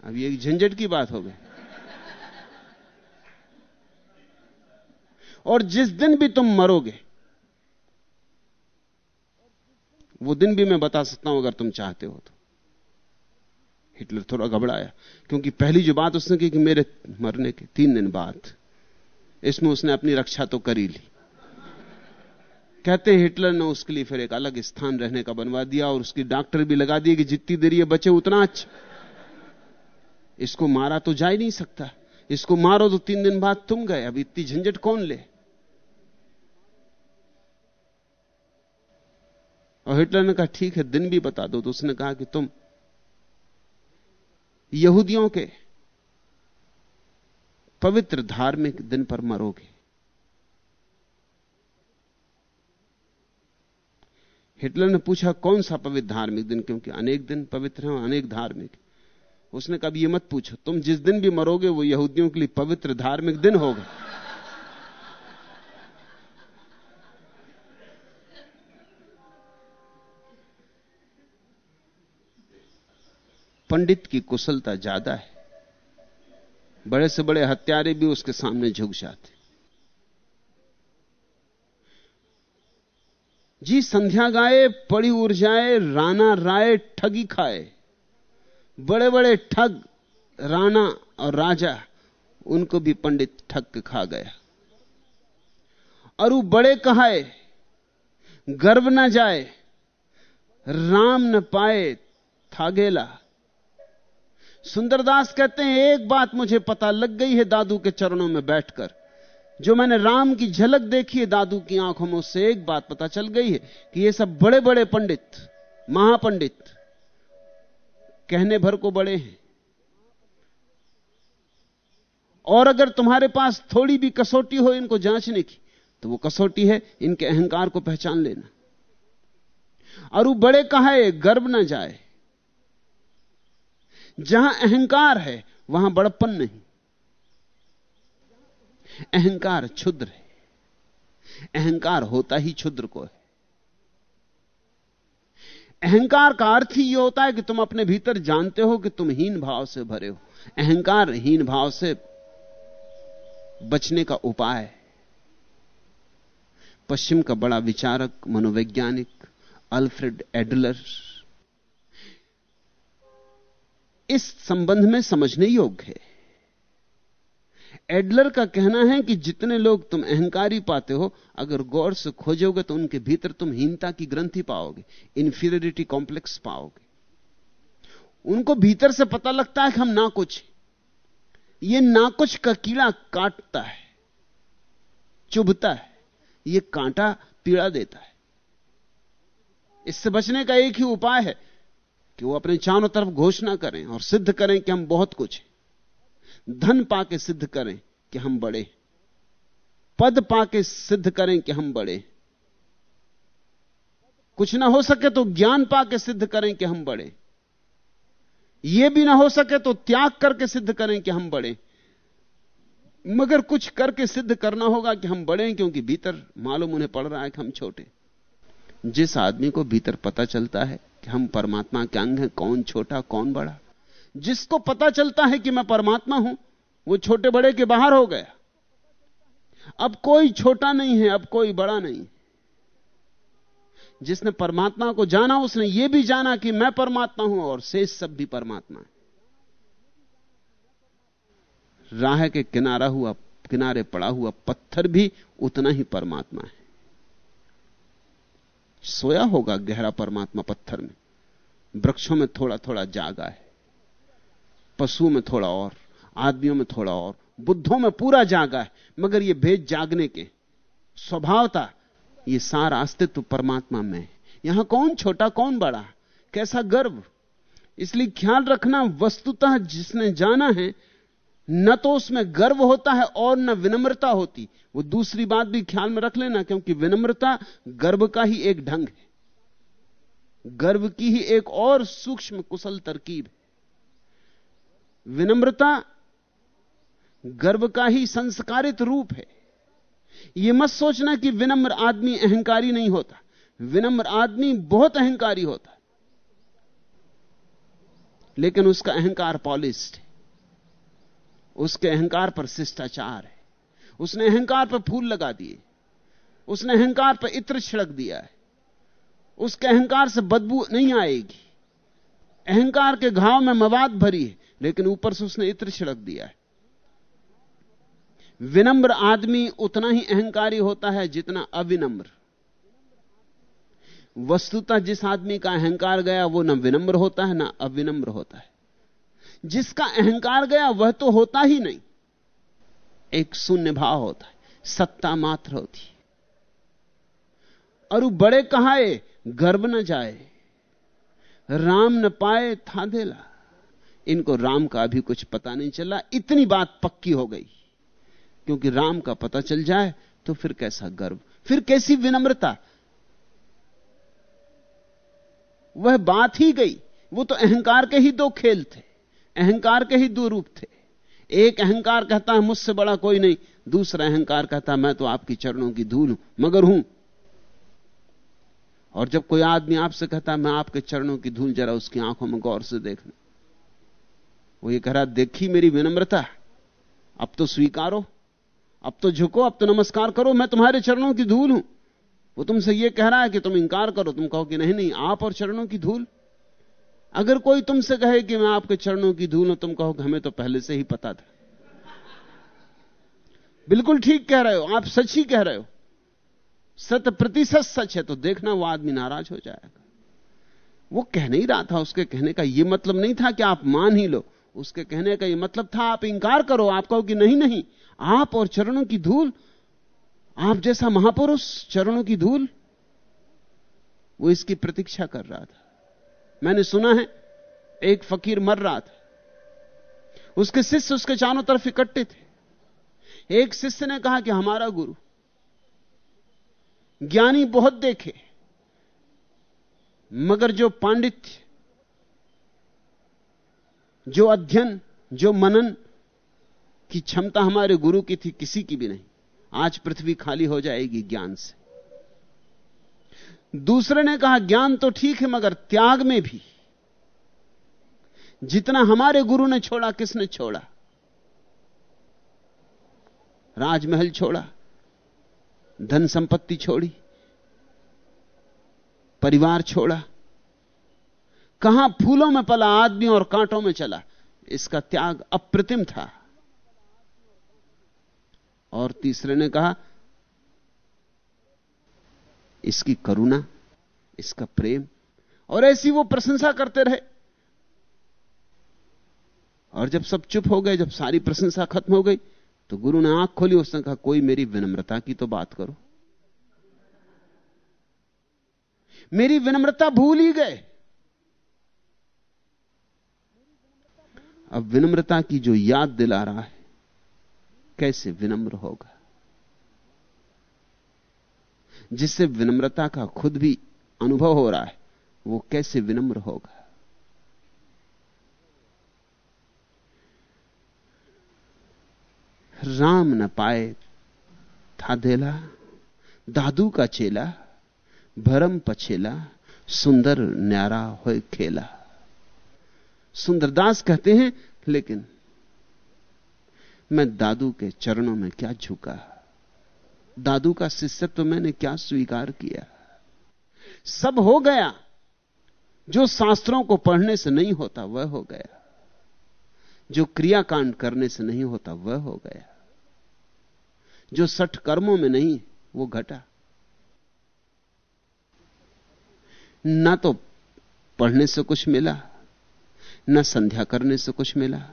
अब ये एक झंझट की बात हो गई। और जिस दिन भी तुम मरोगे, वो दिन भी मैं बता सकता हूँ अगर तुम चाहते हो तो। हिटलर थोड़ा घबराया, क्योंकि पहली जो बात उसने की कि मेरे मरने के तीन दिन बाद इसमें उसने अपनी रक्षा तो करी ली। कहते हैं हिटलर ने उसके लिए फिर एक अलग स्थान रहने का बनवा दिया और उसकी डॉक्टर भी लगा दिए कि जितनी देर ये बचे उतना अच्छा। इसको मारा तो जा ही नहीं सकता। इसको मारो तो तीन दिन बाद तुम गए, अब इतनी झंझट कौन ले? और हिटलर ने कहा, ठीक है, दिन भी बता दो। तो उसने कहा कि तुम यहूदियों के पवित्र धार्मिक दिन पर मरोगे। हिटलर ने पूछा, कौन सा पवित्र धार्मिक दिन? क्योंकि अनेक दिन पवित्र हैं और अनेक धार्मिक। उसने कभी ये मत पूछो, तुम जिस दिन भी मरोगे, वो यहूदियों के लिए पवित्र धार्मिक दिन होगा। पंडित की कुशलता ज़्यादा है। बड़े से बड़े हत्यारे भी उसके सामने झुक जाते। जी संध्या गाए, पड़ी ऊर्जाए राणा राय ठगी खाए। बड़े बड़े ठग राणा और राजा, उनको भी पंडित ठग के खा गया। और वो बड़े कहाए, गर्व न जाए, राम न पाए, थागेला। सुंदरदास कहते हैं, एक बात मुझे पता लग गई है दादू के चरणों में बैठकर। जो मैंने राम की झलक देखी है दादू की आँखों में, उससे एक बात पता चल गई है कि ये सब बड़े बड़े पंडित, महापंडित कहने भर को बड़े हैं। और अगर तुम्हारे पास थोड़ी भी कसौटी हो इनको जांचने की तो वो कसौटी है, इनके अहंकार को पहचान लेना। और वो बड़े कहा है गर्व ना जाए। जहाँ अहंकार है, वहाँ बड़प्पन नहीं। अहंकार क्षुद्र है। अहंकार होता ही क्षुद्र को है। अहंकार का अर्थ ही यह होता है कि तुम अपने भीतर जानते हो कि तुम हीन भाव से भरे हो। अहंकार हीन भाव से बचने का उपाय पश्चिम का बड़ा विचारक, मनोवैज्ञानिक, अल्फ्रेड एडलर इस संबंध में समझने योग्य है। एडलर का कहना है कि जितने लोग तुम अहंकारी पाते हो, अगर गौर से खोजोगे तो उनके भीतर तुम हीनता की ग्रंथि पाओगे इंफीरियरिटी कॉम्प्लेक्स पाओगे। उनको भीतर से पता लगता है कि हम ना कुछ ये ना कुछ का कीड़ा काटता है, चुभता है, ये कांटा पीड़ा देता है। इससे बचने का एक ही उपाय है कि वो अपने चारों तरफ़ घोषणा करें और सिद्ध करें कि हम बहुत कुछ हैं। धन पाके सिद्ध करें कि हम बड़े पद पाके सिद्ध करें कि हम बड़े कुछ ना हो सके तो ज्ञान पाके सिद्ध करें कि हम बड़े यह भी ना हो सके तो त्याग करके सिद्ध करें कि हम बड़े मगर कुछ करके सिद्ध करना होगा कि हम बड़े हैं क्योंकि भीतर मालूम उन्हें पड़ रहा है कि हम छोटे जिस आदमी को भीतर पता चलता है हम परमात्मा के अंग हैं, कौन छोटा, कौन बड़ा? जिसको पता चलता है कि मैं परमात्मा हूँ, वो छोटे बड़े के बाहर हो गया। अब कोई छोटा नहीं है, अब कोई बड़ा नहीं। जिसने परमात्मा को जाना, उसने ये भी जाना कि मैं परमात्मा हूँ और शेष सब भी परमात्मा है। राह के किनारा हुआ, किनारे पड़ा हुआ पत्थर भी उतना ही परमात्मा है। सोया होगा गहरा परमात्मा पत्थर में। वृक्षों में थोड़ा थोड़ा जागा है। पशुओं में थोड़ा और, आदमियों में थोड़ा और, बुद्धों में पूरा जागा है। मगर ये भेद जागने के स्वभावता, ये सारा अस्तित्व परमात्मा में है। यहाँ कौन छोटा, कौन बड़ा? कैसा गर्व? इसलिए ख्याल रखना वस्तुतः जिसने जाना है न तो उसमें गर्व होता है और न विनम्रता होती। वो दूसरी बात भी ख्याल में रख लेना, क्योंकि विनम्रता गर्व का ही एक ढंग है। गर्व की ही एक और सूक्ष्म कुशल तरकीब है। विनम्रता गर्व का ही संस्कारित रूप है। यह मत सोचना कि विनम्र आदमी अहंकारी नहीं होता। विनम्र आदमी बहुत अहंकारी होता लेकिन उसका अहंकार पॉलिस्ड है। उसके अहंकार पर शिष्टाचार है। उसने अहंकार पर फूल लगा दिए। उसने अहंकार पर इत्र छिड़क दिया है। उसके अहंकार से बदबू नहीं आएगी। अहंकार के घाव में मवाद भरी है, लेकिन ऊपर से उसने इत्र छिड़क दिया है। विनम्र आदमी उतना ही अहंकारी होता है जितना अविनम्र। वस्तुतः जिस आदमी का अहंकार गया, वो न विनम्र होता है, ना अविनम्र होता है। जिसका अहंकार गया, वह तो होता ही नहीं। एक शून्य भाव होता है, सत्ता मात्र होती और वो बड़े कहाए, गर्भ न जाए, राम न पाए था देला इनको राम का अभी कुछ पता नहीं चला इतनी बात पक्की हो गई। क्योंकि राम का पता चल जाए तो फिर कैसा गर्व? फिर कैसी विनम्रता? वह बात ही गई, वो तो अहंकार के ही दो खेल थे। अहंकार के ही दो रूप थे। एक अहंकार कहता है, मुझसे बड़ा कोई नहीं। दूसरा अहंकार कहता है, मैं तो आपकी चरणों की धूल हूँ, मगर हूँ। और जब कोई आदमी आपसे कहता है, मैं आपके चरणों की धूल, जरा उसकी आँखों में गौर से देखना वो ये कह रहा देखी मेरी विनम्रता, अब तो स्वीकारो, अब तो झुको, अब तो नमस्कार करो, मैं तुम्हारे चरणों की धूल हूँ। वो तुमसे ये कह रहा है कि तुम इंकार करो, तुम कहो कि नहीं नहीं, आप और चरणों की धूल। अगर कोई तुमसे कहे कि मैं आपके चरणों की धूल हूँ, तुम कहो हमें तो पहले से ही पता था। बिल्कुल ठीक कह रहे हो, आप सच ही कह रहे हो। सत प्रतिशत सच है तो देखना वो आदमी नाराज़ हो जाएगा। वो कह नहीं रहा था, उसके कहने का यह मतलब नहीं था कि आप मान ही लो। उसके कहने का यह मतलब था, आप इंकार करो, आप कहो कि नहीं नहीं, आप और चरणों की धूल, आप जैसा महापुरुष चरणों की धूल, वो इसकी प्रतीक्षा कर रहा था। मैंने सुना है, एक फकीर मर रहा था। उसके शिष्य उसके चारों तरफ़ इकट्ठे थे। एक शिष्य ने कहा कि हमारा गुरु, ज्ञानी बहुत देखे, मगर जो पांडित्य, जो अध्ययन, जो मनन की क्षमता हमारे गुरु की थी, किसी की भी नहीं। आज पृथ्वी खाली हो जाएगी ज्ञान से। दूसरे ने कहा, ज्ञान तो ठीक है, मगर त्याग में भी। जितना हमारे गुरु ने छोड़ा, किसने छोड़ा? राजमहल छोड़ा, धन संपत्ति छोड़ी, परिवार छोड़ा। कहाँ फूलों में पला आदमी और कांटों में चला? इसका त्याग अप्रतिम था। और तीसरे ने कहा इसकी करुणा, इसका प्रेम और ऐसी वो प्रशंसा करते रहे। और जब सब चुप हो गए, जब सारी प्रशंसा खत्म हो गई तो गुरु ने आँख खोली, उसने कहा, कोई मेरी विनम्रता की तो बात करो। मेरी विनम्रता भूल ही गए। अब विनम्रता की जो याद दिला रहा है, कैसे विनम्र होगा? जिससे विनम्रता का खुद भी अनुभव हो रहा है, वो कैसे विनम्र होगा? राम न पाए था देला दादू का चेला, भरम पछेला, सुंदर न्यारा हो खेला। सुंदरदास कहते हैं, लेकिन मैं दादू के चरणों में क्या झुका? दादू का शिष्यत्व मैंने क्या स्वीकार किया? सब हो गया। जो शास्त्रों को पढ़ने से नहीं होता, वह हो गया। जो क्रियाकांड करने से नहीं होता, वह हो गया। जो सठ कर्मों में नहीं, वो घटा। ना तो पढ़ने से कुछ मिला, न संध्या करने से कुछ मिला।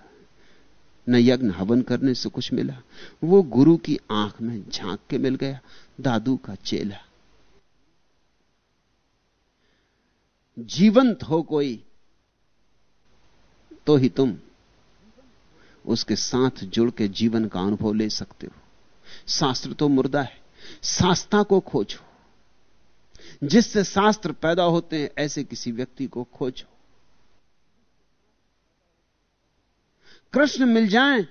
न यज्ञ हवन करने से कुछ मिला। वो गुरु की आँख में झाँक के मिल गया, दादू का चेला। जीवंत हो कोई तो ही तुम उसके साथ जुड़ के जीवन का अनुभव ले सकते हो। शास्त्र तो मुर्दा है शास्त्रा को खोजो। जिससे शास्त्र पैदा होते हैं, ऐसे किसी व्यक्ति को खोजो। कृष्ण मिल जाएँ।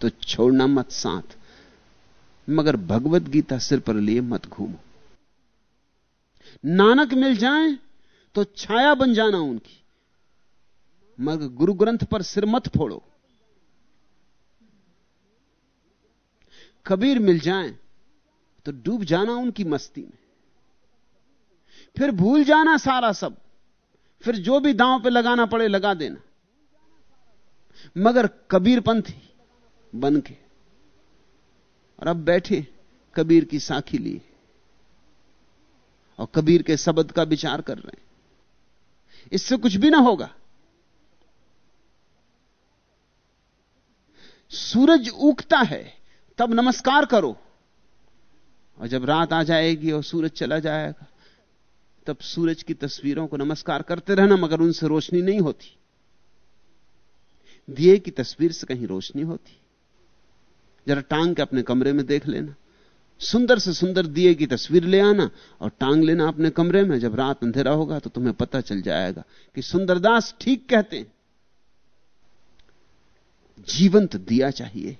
तो छोड़ना मत साथ मगर भगवत गीता सिर पर लिए मत घूमो। नानक मिल जाएँ तो छाया बन जाना उनकी मगर गुरु ग्रंथ पर सिर मत फोड़ो। कबीर मिल जाएँ तो डूब जाना उनकी मस्ती में। फिर भूल जाना सारा सब फिर जो भी दांव पे लगाना पड़े लगा देना। मगर कबीर पंथी बन के और अब बैठे कबीर की साखी लिए और कबीर के शब्द का विचार कर रहे हैं। इससे कुछ भी ना होगा। सूरज उगता है, तब नमस्कार करो। और जब रात आ जाएगी और सूरज चला जाएगा, तब सूरज की तस्वीरों को नमस्कार करते रहना मगर उनसे रोशनी नहीं होती। दिए की तस्वीर से कहीं रोशनी होती। जरा टांग के अपने कमरे में देख लेना। सुंदर से सुंदर दिए की तस्वीर ले आना और टांग लेना अपने कमरे में। जब रात अंधेरा होगा तो तुम्हें पता चल जाएगा कि सुंदरदास ठीक कहते हैं। जीवंत दिया चाहिए।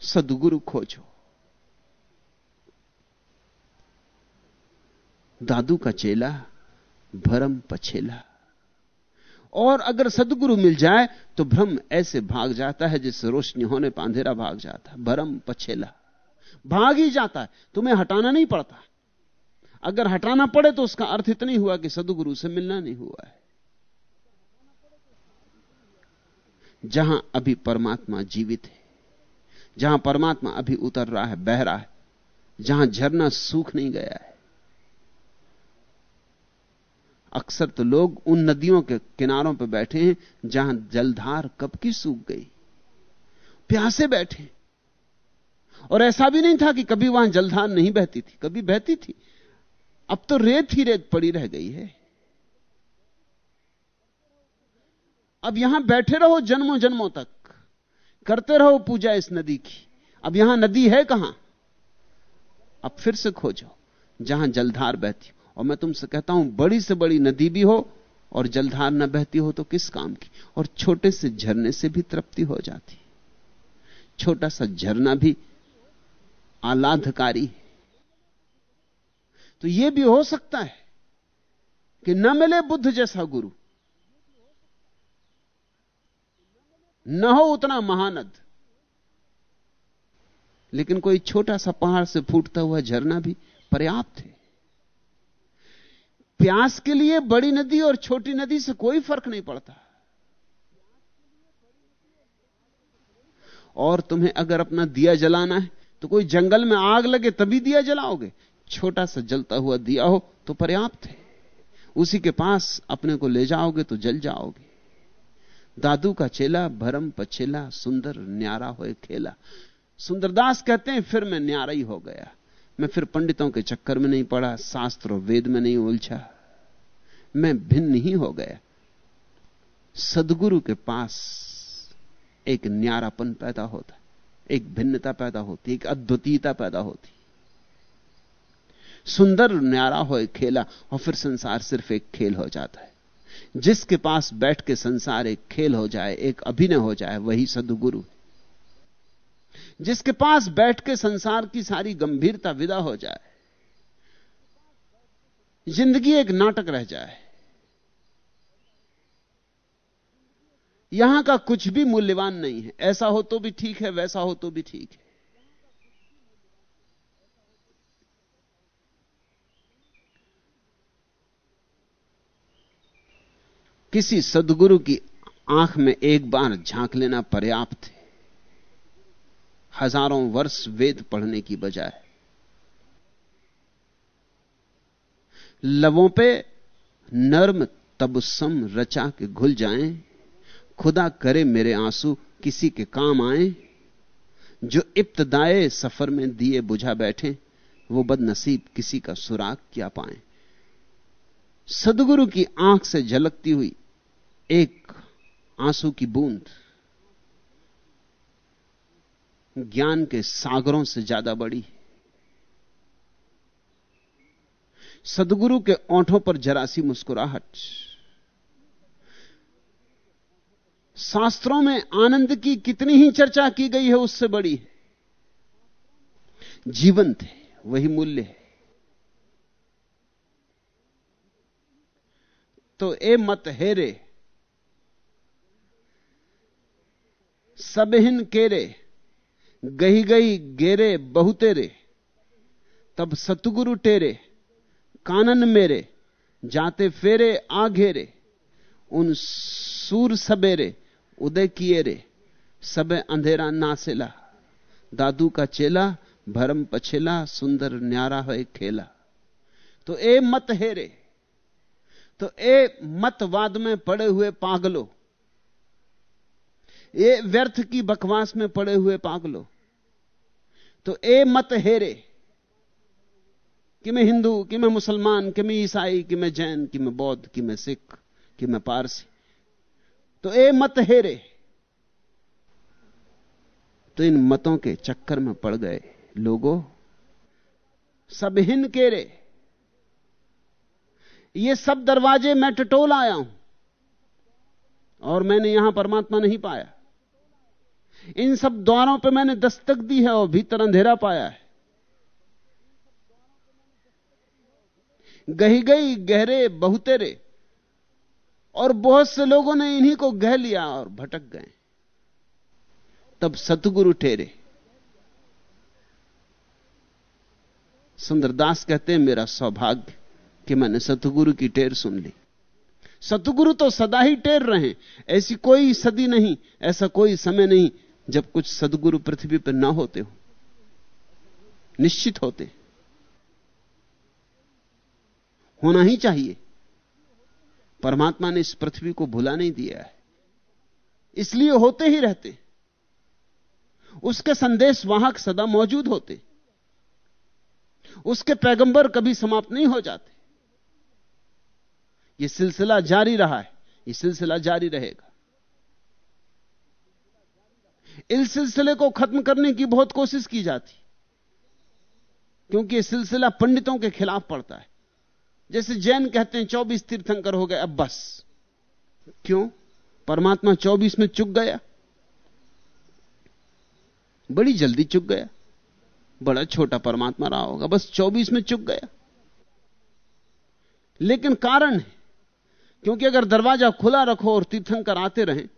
सदगुरु खोजो। दादू का चेला, भरम पछेला। और अगर सदगुरु मिल जाए तो भ्रम ऐसे भाग जाता है जिससे रोशनी होने पर अंधेरा भाग जाता है, भरम पछेला। भाग ही जाता है, तुम्हें हटाना नहीं पड़ता। अगर हटाना पड़े तो उसका अर्थ इतना ही हुआ कि सदगुरु से मिलना नहीं हुआ है। जहाँ अभी परमात्मा जीवित है, जहाँ परमात्मा अभी उतर रहा है, बह रहा है, जहाँ झरना सूख नहीं गया है अक्सर तो लोग उन नदियों के किनारों पर बैठे हैं, जहाँ जलधार कब की सूख गई। प्यासे बैठे और ऐसा भी नहीं था कि कभी वहाँ जलधार नहीं बहती थी, कभी बहती थी। अब तो रेत ही रेत पड़ी रह गई है। अब यहाँ बैठे रहो जन्मों जन्मों तक। करते रहो पूजा इस नदी की। अब यहाँ नदी है कहाँ? अब फिर से खोजो, जहाँ जलधार बहती और मैं तुमसे कहता हूँ, बड़ी से बड़ी नदी भी हो और जलधार न बहती हो तो किस काम की? और छोटे से झरने से भी तृप्ति हो जाती। छोटा सा झरना भी आलाधकारी तो यह भी हो सकता है कि न मिले बुद्ध जैसा गुरु। न हो उतना महानद। लेकिन कोई छोटा सा पहाड़ से फूटता हुआ झरना भी पर्याप्त है। प्यास के लिए बड़ी नदी और छोटी नदी से कोई फ़र्क नहीं पड़ता। और तुम्हें अगर अपना दिया जलाना है तो कोई जंगल में आग लगे तभी दिया जलाओगे। छोटा सा जलता हुआ दिया हो तो पर्याप्त है। उसी के पास अपने को ले जाओगे तो जल जाओगे। दादू का चेला, भरम पछेला, सुंदर न्यारा होए खेला। सुंदरदास कहते हैं, फिर मैं न्यारा ही हो गया। मैं फिर पंडितों के चक्कर में नहीं पड़ा, शास्त्र और वेद में नहीं उलझा। मैं भिन्न ही हो गया। सदगुरु के पास एक न्यारापन पैदा होता, एक भिन्नता पैदा होती, एक अद्वितीयता पैदा होती। सुंदर न्यारा हो खेला, और फिर संसार सिर्फ़ एक खेल हो जाता है। जिसके पास बैठ के संसार एक खेल हो जाए, एक अभिनय हो जाए, वही सदगुरु। है जिसके पास बैठ के संसार की सारी गंभीरता विदा हो जाए, ज़िंदगी एक नाटक रह जाए। यहाँ का कुछ भी मूल्यवान नहीं है। ऐसा हो तो भी ठीक है, वैसा हो तो भी ठीक है। किसी सदगुरु की आँख में एक बार झाँक लेना पर्याप्त है। हज़ारों वर्ष वेद पढ़ने की बजाय। लवों पे नर्म तबसम रचा के घुल जाएँ, खुदा करे मेरे आँसू किसी के काम आए, जो इब्तदाए सफ़र में दिए बुझा बैठे, वो बदनसीब किसी का सुराग क्या पाए। सदगुरु की आँख से झलकती हुई एक आँसू की बूंद ज्ञान के सागरों से ज़्यादा बड़ी सदगुरु के ओंठों पर जरासी मुस्कुराहट। शास्त्रों में आनंद की कितनी ही चर्चा की गई है, उससे बड़ी है। जीवंत है, वही मूल्य है। तो ए मत हेरे, सबहिन केरे। गही गही गेरे बहुतेरे तब सतगुरु टेरे, कानन मेरे, जाते फेरे आ घेरे, उन सूर सबेरे, उदय किए रे, सबे अंधेरा नासेला दादू का चेला, भरम पछेला, सुंदर न्यारा है खेला। तो ए मत हेरे तो ए मतवाद में पड़े हुए पागलो ए व्यर्थ की बकवास में पड़े हुए पागलो। तो ए मत हेरे कि मैं हिंदू, कि मैं मुसलमान, कि मैं ईसाई, कि मैं जैन, कि मैं बौद्ध, कि मैं सिख, कि मैं पारसी। तो ए मत हेरे। तो इन मतों के चक्कर में पड़ गए लोगों। सब हिन केरे ये सब दरवाजे मैं टटोल आया हूँ और मैंने यहाँ परमात्मा नहीं पाया। इन सब द्वारों पे मैंने दस्तक दी है और भीतर अंधेरा पाया है। गही गई गहरे बहुतेरे और बहुत से लोगों ने इन्हीं को गह लिया और भटक गए। तब सतगुरु ठहरे। सुंदरदास कहते हैं, मेरा सौभाग्य कि मैंने सतगुरु की टेर सुन ली। सतगुरु तो सदा ही टेर रहे ऐसी कोई सदी नहीं, ऐसा कोई समय नहीं जब कुछ सदगुरु पृथ्वी पर ना होते हो, निश्चित होते, होना ही चाहिए। परमात्मा ने इस पृथ्वी को भुला नहीं दिया है। इसलिए होते ही रहते। उसके संदेश वाहक सदा मौजूद होते। उसके पैगंबर कभी समाप्त नहीं हो जाते। यह सिलसिला जारी रहा है। यह सिलसिला जारी रहेगा। इस सिलसिले को खत्म करने की बहुत कोशिश की जाती। क्योंकि यह सिलसिला पंडितों के खिलाफ पड़ता है। जैसे जैन कहते हैं, चौबीस तीर्थंकर हो गए, अब बस। क्यों? परमात्मा चौबीस में चुक गया। बड़ी जल्दी चुक गया। बड़ा छोटा परमात्मा रहा होगा, बस चौबीस में चुक गया। लेकिन कारण है, क्योंकि अगर दरवाज़ा खुला रखो और तीर्थंकर आते रहें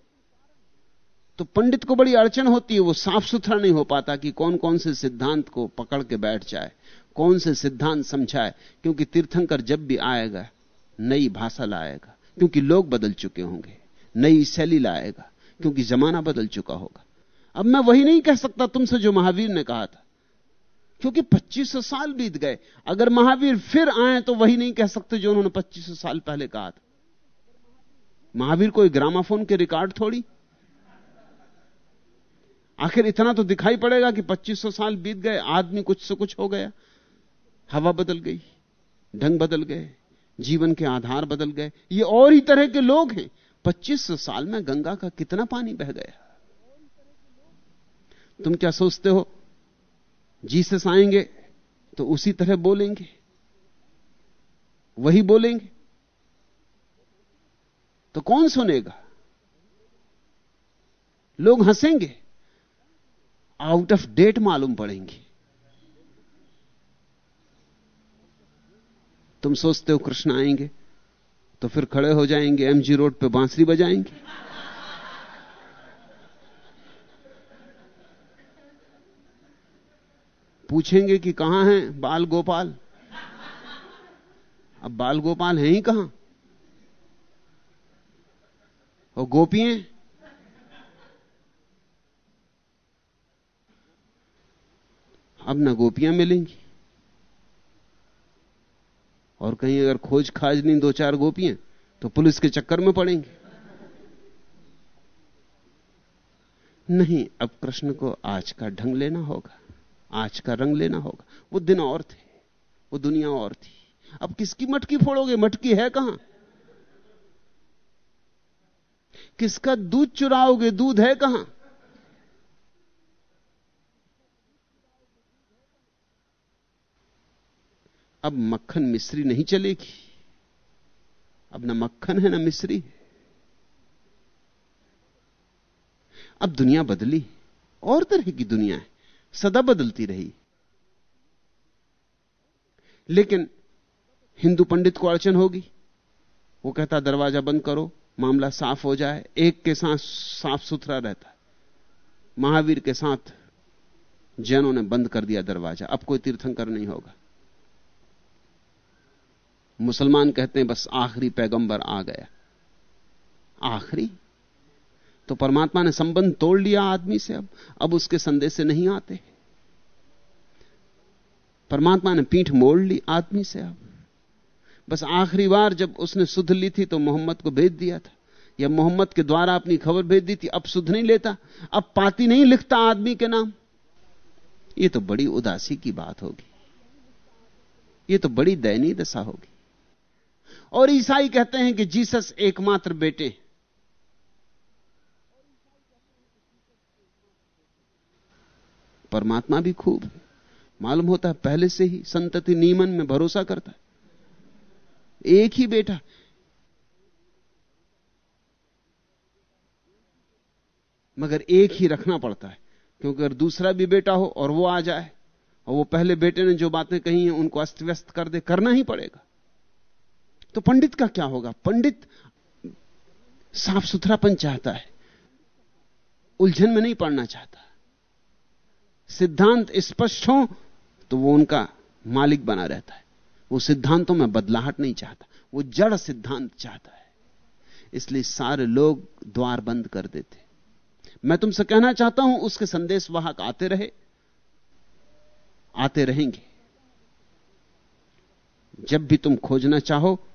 तो पंडित को बड़ी अड़चन होती है, वो साफ़ सुथरा नहीं हो पाता कि कौन कौन से सिद्धांत को पकड़ के बैठ जाए, कौन से सिद्धांत समझाए, क्योंकि तीर्थंकर जब भी आएगा, नई भाषा लाएगा, क्योंकि लोग बदल चुके होंगे, नई शैली लाएगा, क्योंकि जमाना बदल चुका होगा। अब मैं वही नहीं कह सकता तुमसे जो महावीर ने कहा था, क्योंकि 2500 साल बीत गए। अगर महावीर फिर आए तो वही नहीं कह सकते जो उन्होंने 2500 साल पहले कहा था। महावीर कोई ग्रामाफोन के रिकॉर्ड थोड़ी आखिर इतना तो दिखाई पड़ेगा कि 2500 साल बीत गए, आदमी कुछ से कुछ हो गया। हवा बदल गई, ढंग बदल गए, जीवन के आधार बदल गए। ये और ही तरह के लोग हैं। 2500 साल में गंगा का कितना पानी बह गया? तुम क्या सोचते हो? जीसस आएँगे तो उसी तरह बोलेंगे। वही बोलेंगे। तो कौन सुनेगा? लोग हंसेंगे। आउट ऑफ़ डेट मालूम पड़ेंगे। तुम सोचते हो कृष्ण आएँगे तो फिर खड़े हो जाएँगे एमजी रोड पे बांसुरी बजाएँगे। पूछेंगे कि कहाँ है बाल गोपाल? अब बाल गोपाल हैं ही कहाँ? और गोपियाँ अब ना गोपियाँ मिलेंगी। और कहीं अगर खोज खाज नहीं दो चार गोपियाँ तो पुलिस के चक्कर में पड़ेंगे। नहीं, अब कृष्ण को आज का ढंग लेना होगा, आज का रंग लेना होगा। वो दिन और थे, वो दुनिया और थी। अब किसकी मटकी फोड़ोगे? मटकी है कहाँ? किसका दूध चुराओगे? दूध है कहाँ? अब मक्खन मिश्री नहीं चलेगी। अब ना मक्खन है, ना मिश्री अब दुनिया बदली, और तरह की दुनिया है, सदा बदलती रही। लेकिन हिंदू पंडित को अड़चन होगी। वो कहता, दरवाज़ा बंद करो, मामला साफ़ हो जाए, एक के साथ साफ़ सुथरा रहता महावीर के साथ जैनों ने बंद कर दिया दरवाज़ा, अब कोई तीर्थंकर नहीं होगा। मुसलमान कहते हैं, बस आखिरी पैगंबर आ गया। आखिरी? तो परमात्मा ने संबंध तोड़ लिया आदमी से अब। अब उसके संदेश से नहीं आते। परमात्मा ने पीठ मोड़ ली आदमी से अब। बस आखिरी बार जब उसने सुध ली थी तो मोहम्मद को भेज दिया था। या मोहम्मद के द्वारा अपनी खबर भेज दी थी, अब सुध नहीं लेता। अब पाती नहीं लिखता आदमी के नाम। यह तो बड़ी उदासी की बात होगी। यह तो बड़ी दयनीय दशा होगी। और ईसाई कहते हैं कि जीसस एकमात्र बेटे। परमात्मा भी खूब। मालूम होता है, पहले से ही संतति नियमन में भरोसा करता है। एक ही बेटा। मगर एक ही रखना पड़ता है, क्योंकि अगर दूसरा भी बेटा हो और वो आ जाए, और वो पहले बेटे ने जो बातें कही हैं, उनको अस्त व्यस्त कर दे, करना ही पड़ेगा। तो पंडित का क्या होगा? पंडित साफ़ सुथरापन चाहता है। उलझन में नहीं पड़ना चाहता। सिद्धांत स्पष्ट हो तो वो उनका मालिक बना रहता है। वो सिद्धांतों में बदलाहट नहीं चाहता। वो जड़ सिद्धांत चाहता है। इसलिए सारे लोग द्वार बंद कर देते। मैं तुमसे कहना चाहता हूँ, उसके संदेश वाहक आते रहे। आते रहेंगे। जब भी तुम खोजना चाहो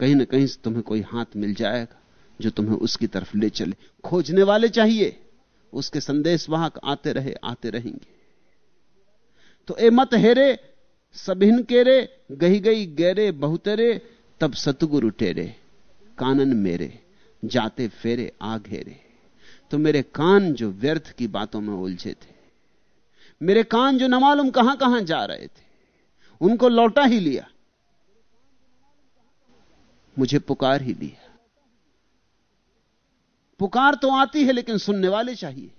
कहीं ना कहीं तुम्हें कोई हाथ मिल जाएगा जो तुम्हें उसकी तरफ़ ले चले। खोजने वाले चाहिए। उसके संदेश वाहक आते रहे, आते रहेंगे। तो ए मत हेरे सबिन केरे, गही गई गहरे बहुतेरे, तब सतगुरु टेरे, कानन मेरे, जाते फेरे आ घेरे तो मेरे कान जो व्यर्थ की बातों में उलझे थे, मेरे कान जो न मालूम कहाँ कहाँ जा रहे थे, उनको लौटा ही लिया। मुझे पुकार ही लिया पुकार तो आती है, लेकिन सुनने वाले चाहिए।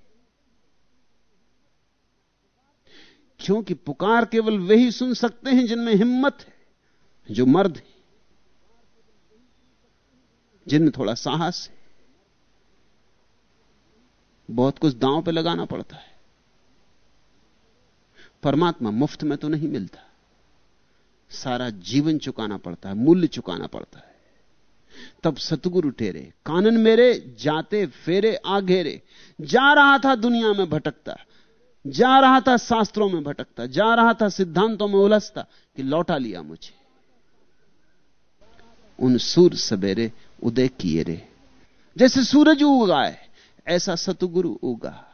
क्योंकि पुकार केवल वही सुन सकते हैं जिनमें हिम्मत है, जो मर्द है। जिनमें थोड़ा साहस है। बहुत कुछ दांव पे लगाना पड़ता है। परमात्मा मुफ़्त में तो नहीं मिलता। सारा जीवन चुकाना पड़ता है, मूल्य चुकाना पड़ता है। तब सतगुरु टेरे कानन मेरे, जाते फेरे आघेरे। जा रहा था दुनिया में भटकता, जा रहा था शास्त्रों में भटकता, जा रहा था सिद्धांतों में उलझता कि लौटा लिया मुझे। उन सूर सवेरे उदय किए रे। जैसे सूरज उगाए ऐसा सतगुरु उगा।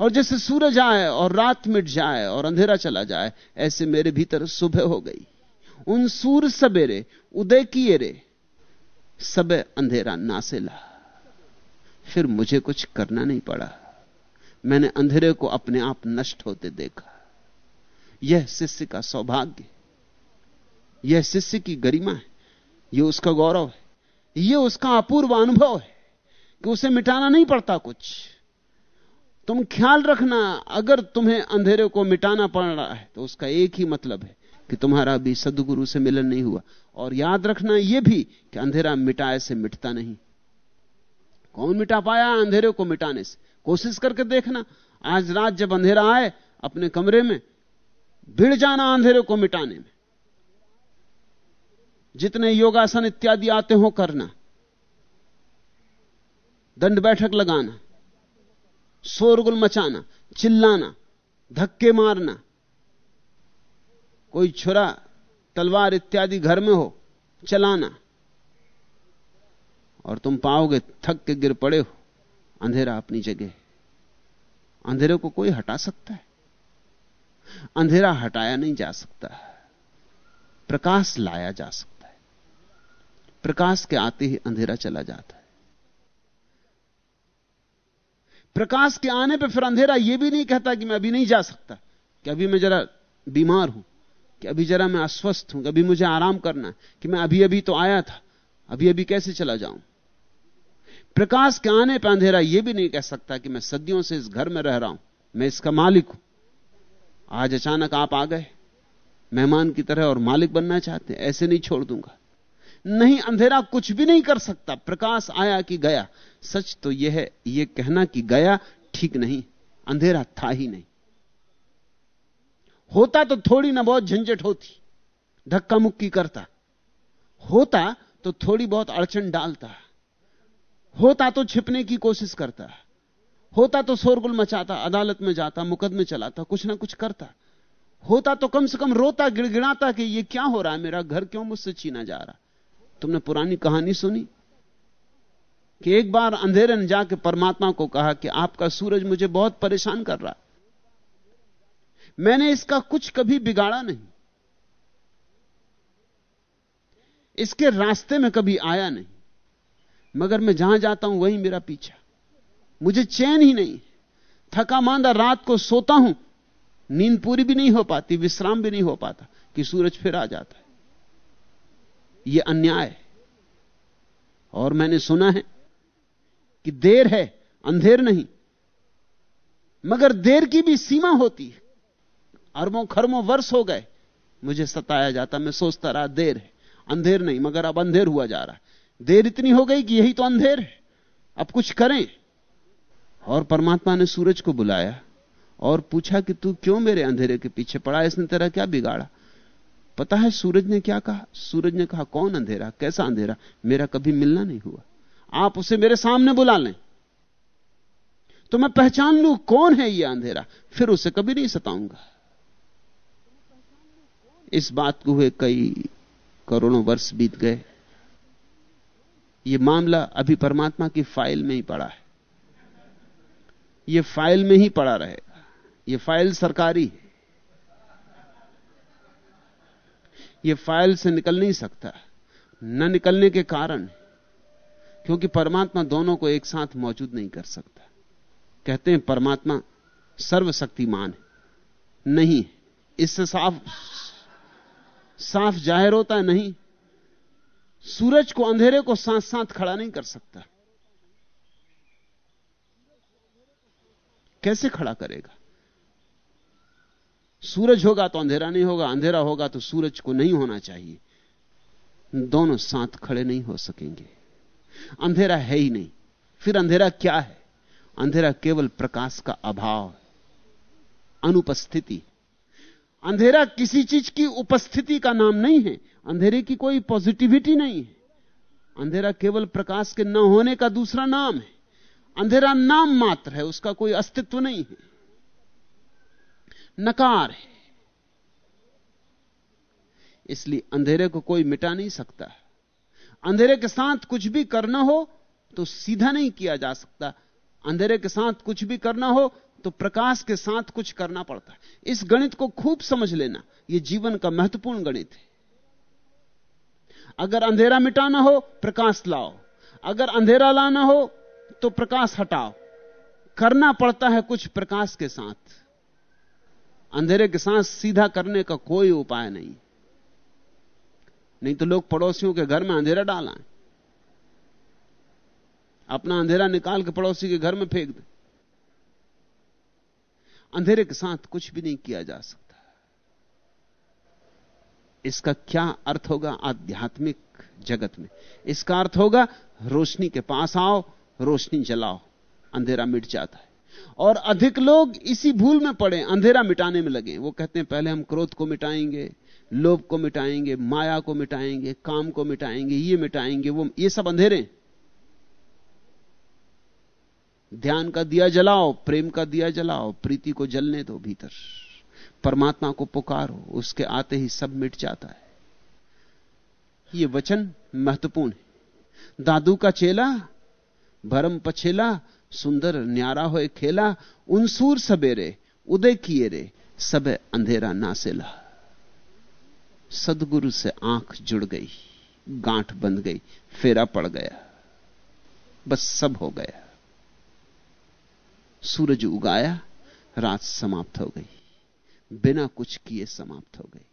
और जैसे सूरज आए और रात मिट जाए और अंधेरा चला जाए, ऐसे मेरे भीतर सुबह हो गई। उन सूर सवेरे उदय किए रे। सब अंधेरा नासेला फिर मुझे कुछ करना नहीं पड़ा। मैंने अंधेरे को अपने आप नष्ट होते देखा। यह शिष्य का सौभाग्य यह शिष्य की गरिमा है। यह उसका गौरव है। यह उसका अपूर्व अनुभव है कि उसे मिटाना नहीं पड़ता कुछ। तुम ख्याल रखना, अगर तुम्हें अंधेरे को मिटाना पड़ रहा है तो उसका एक ही मतलब है। कि तुम्हारा भी सदगुरु से मिलन नहीं हुआ। और याद रखना यह भी कि अंधेरा मिटाए से मिटता नहीं। कौन मिटा पाया अंधेरे को मिटाने से? कोशिश करके देखना। आज रात जब अंधेरा आए अपने कमरे में, भिड़ जाना अंधेरे को मिटाने में। जितने योगासन इत्यादि आते हो करना। दंड बैठक लगाना। शोरगुल मचाना। चिल्लाना। धक्के मारना। कोई छुरा तलवार इत्यादि घर में हो, चलाना। और तुम पाओगे थक के गिर पड़े हो, अंधेरा अपनी जगह। अंधेरे को कोई हटा सकता है? अंधेरा हटाया नहीं जा सकता। प्रकाश लाया जा सकता है। प्रकाश के आते ही अंधेरा चला जाता है। प्रकाश के आने पर फिर अंधेरा यह भी नहीं कहता कि मैं अभी नहीं जा सकता, कि अभी मैं जरा बीमार हूँ। कि अभी जरा मैं अस्वस्थ हूँ, अभी मुझे आराम करना है, कि मैं अभी अभी तो आया था अभी अभी कैसे चला जाऊँ? प्रकाश के आने पर अंधेरा यह भी नहीं कह सकता कि मैं सदियों से इस घर में रह रहा हूँ, मैं इसका मालिक हूँ। आज अचानक आप आ गए, मेहमान की तरह और मालिक बनना चाहते हैं, ऐसे नहीं छोड़ दूँगा। नहीं, अंधेरा कुछ भी नहीं कर सकता, प्रकाश आया कि गया। सच तो यह है यह कहना कि गया ठीक नहीं, अंधेरा था ही नहीं। होता तो थोड़ी ना बहुत झंझट होती, धक्का मुक्की करता। होता तो थोड़ी बहुत अड़चन डालता। होता तो छिपने की कोशिश करता। होता तो शोरगुल मचाता, अदालत में जाता, मुकदमे चलाता, कुछ ना कुछ करता। होता तो कम से कम रोता, गिड़गिड़ाता कि ये क्या हो रहा है मेरा, घर क्यों मुझसे छीना जा रहा? तुमने पुरानी कहानी सुनी? कि एक बार अंधेरे ने जाके परमात्मा को कहा कि आपका सूरज मुझे बहुत परेशान कर रहा। मैंने इसका कुछ कभी बिगाड़ा नहीं। इसके रास्ते में कभी आया नहीं। मगर मैं जहाँ जाता हूँ, वहीं मेरा पीछा। मुझे चैन ही नहीं। थका मांदा रात को सोता हूँ, नींद पूरी भी नहीं हो पाती, विश्राम भी नहीं हो पाता कि सूरज फिर आ जाता है। यह अन्याय और मैंने सुना है कि देर है, अंधेर नहीं। मगर देर की भी सीमा होती है। अरबों खरबों वर्ष हो गए। मुझे सताया जाता, मैं सोचता रहा, देर है। अंधेर नहीं, मगर अब अंधेर हुआ जा रहा। है देर इतनी हो गई कि यही तो अंधेर है। अब कुछ करें। और परमात्मा ने सूरज को बुलाया और पूछा कि तू क्यों मेरे अंधेरे के पीछे पड़ा? इसने तेरा क्या बिगाड़ा? पता है सूरज ने क्या कहा? सूरज ने कहा, कौन अंधेरा? कैसा अंधेरा? मेरा कभी मिलना नहीं हुआ। आप उसे मेरे सामने बुला लें। तो मैं पहचान लू कौन है यह अंधेरा? फिर उसे कभी नहीं सताऊँगा। इस बात को हुए कई करोड़ों वर्ष बीत गए। यह मामला अभी परमात्मा की फ़ाइल में ही पड़ा है। यह फ़ाइल में ही पड़ा रहेगा। यह फ़ाइल सरकारी है। यह फ़ाइल से निकल नहीं सकता। न निकलने के कारण क्योंकि परमात्मा दोनों को एक साथ मौजूद नहीं कर सकता। कहते हैं, परमात्मा सर्वशक्तिमान है। नहीं इससे साफ़ साफ़ ज़ाहिर होता है नहीं, सूरज को अंधेरे को साथ साथ खड़ा नहीं कर सकता। कैसे खड़ा करेगा? सूरज होगा तो अंधेरा नहीं होगा, अंधेरा होगा तो सूरज को नहीं होना चाहिए। दोनों साथ खड़े नहीं हो सकेंगे। अंधेरा है ही नहीं। फिर अंधेरा क्या है? अंधेरा केवल प्रकाश का अभाव है, अनुपस्थिति। अंधेरा किसी चीज़ की उपस्थिति का नाम नहीं है। अंधेरे की कोई पॉजिटिविटी नहीं है। अंधेरा केवल प्रकाश के न होने का दूसरा नाम है। अंधेरा नाम मात्र है, उसका कोई अस्तित्व नहीं है। नकार है। इसलिए अंधेरे को कोई मिटा नहीं सकता। अंधेरे के साथ कुछ भी करना हो तो सीधा नहीं किया जा सकता। अंधेरे के साथ कुछ भी करना हो तो प्रकाश के साथ कुछ करना पड़ता है। इस गणित को खूब समझ लेना। यह जीवन का महत्वपूर्ण गणित है। अगर अंधेरा मिटाना हो, प्रकाश लाओ। अगर अंधेरा लाना हो तो प्रकाश हटाओ। करना पड़ता है कुछ प्रकाश के साथ। अंधेरे के साथ सीधा करने का कोई उपाय नहीं। नहीं तो लोग पड़ोसियों के घर में अंधेरा डाला अपना अंधेरा निकाल के पड़ोसी के घर में फेंक दे। अंधेरे के साथ कुछ भी नहीं किया जा सकता। इसका क्या अर्थ होगा आध्यात्मिक जगत में? इसका अर्थ होगा रोशनी के पास आओ, रोशनी जलाओ, अंधेरा मिट जाता है। और अधिक लोग इसी भूल में पड़े, अंधेरा मिटाने में लगे। वो कहते हैं, पहले हम क्रोध को मिटाएँगे, लोभ को मिटाएँगे, माया को मिटाएँगे, काम को मिटाएँगे, ये मिटाएँगे, वो, ये सब अंधेरे ध्यान का दिया जलाओ, प्रेम का दिया जलाओ, प्रीति को जलने दो भीतर। परमात्मा को पुकारो, उसके आते ही सब मिट जाता है। ये वचन महत्वपूर्ण है। दादू का चेला, भरम पछेला, सुंदर न्यारा होए खेला, उनसूर सबेरे उदय किए रे, सब अंधेरा नासेला। सदगुरु से आँख जुड़ गई, गांठ बंध गई, फेरा पड़ गया, बस सब हो गया। सूरज उगाया, रात समाप्त हो गई। बिना कुछ किए समाप्त हो गई।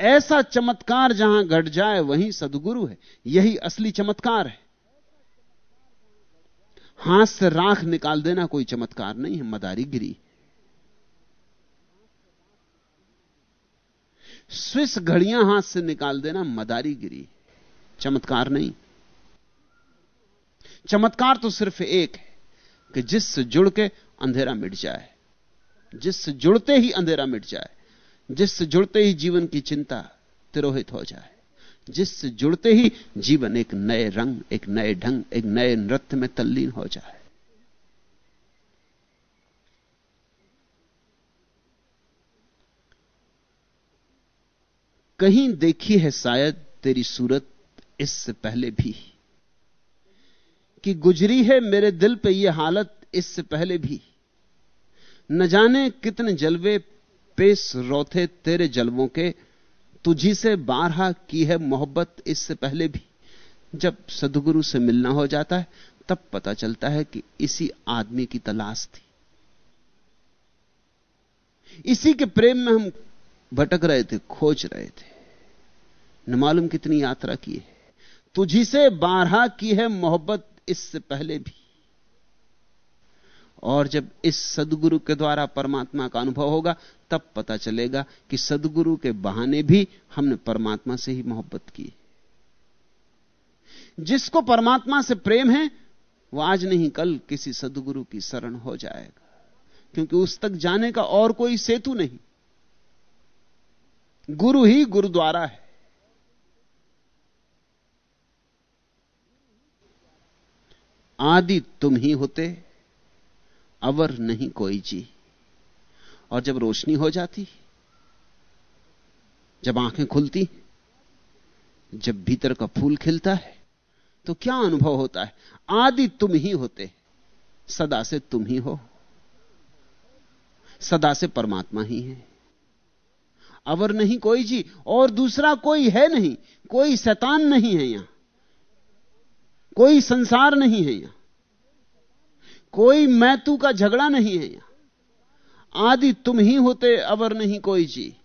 ऐसा चमत्कार जहाँ घट जाए, वहीं सदगुरु है। यही असली चमत्कार है। हाथ से राख निकाल देना कोई चमत्कार नहीं है, मदारी गिरी। स्विस घड़ियाँ हाथ से निकाल देना, मदारी गिरी। चमत्कार नहीं। चमत्कार तो सिर्फ़ एक है। कि जिससे जुड़ के अंधेरा मिट जाए जिससे जुड़ते ही अंधेरा मिट जाए जिससे जुड़ते ही जीवन की चिंता तिरोहित हो जाए जिससे जुड़ते ही जीवन एक नए रंग, एक नए ढंग, एक नए नृत्य में तल्लीन हो जाए। कहीं देखी है शायद तेरी सूरत इससे पहले भी? कि गुजरी है मेरे दिल पे यह हालत इससे पहले भी। न जाने कितने जलवे पेश रोथे तेरे जलवों के, तुझी से बारहा की है मोहब्बत इससे पहले भी। जब सदगुरु से मिलना हो जाता है, तब पता चलता है कि इसी आदमी की तलाश थी। इसी के प्रेम में हम भटक रहे थे, खोज रहे थे। न मालूम कितनी यात्रा की है। तुझी से बारहा की है मोहब्बत इससे पहले भी। और जब इस सदगुरु के द्वारा परमात्मा का अनुभव होगा, तब पता चलेगा कि सदगुरु के बहाने भी हमने परमात्मा से ही मोहब्बत की जिसको परमात्मा से प्रेम है वह आज नहीं, कल किसी सदगुरु की शरण हो जाएगा। क्योंकि उस तक जाने का और कोई सेतु नहीं। गुरु ही गुरुद्वारा है। आदि तुम ही होते, अवर नहीं कोई जी। और जब रोशनी हो जाती, जब आँखें खुलती, जब भीतर का फूल खिलता है तो क्या अनुभव होता है? आदि तुम ही होते, सदा से तुम ही हो, सदा से परमात्मा ही है। अवर नहीं कोई जी, और दूसरा कोई है नहीं, कोई शैतान नहीं है यहाँ। कोई संसार नहीं है यहाँ। कोई मैतू का झगड़ा नहीं है यहाँ। आदि तुम ही होते, अवर नहीं कोई जी।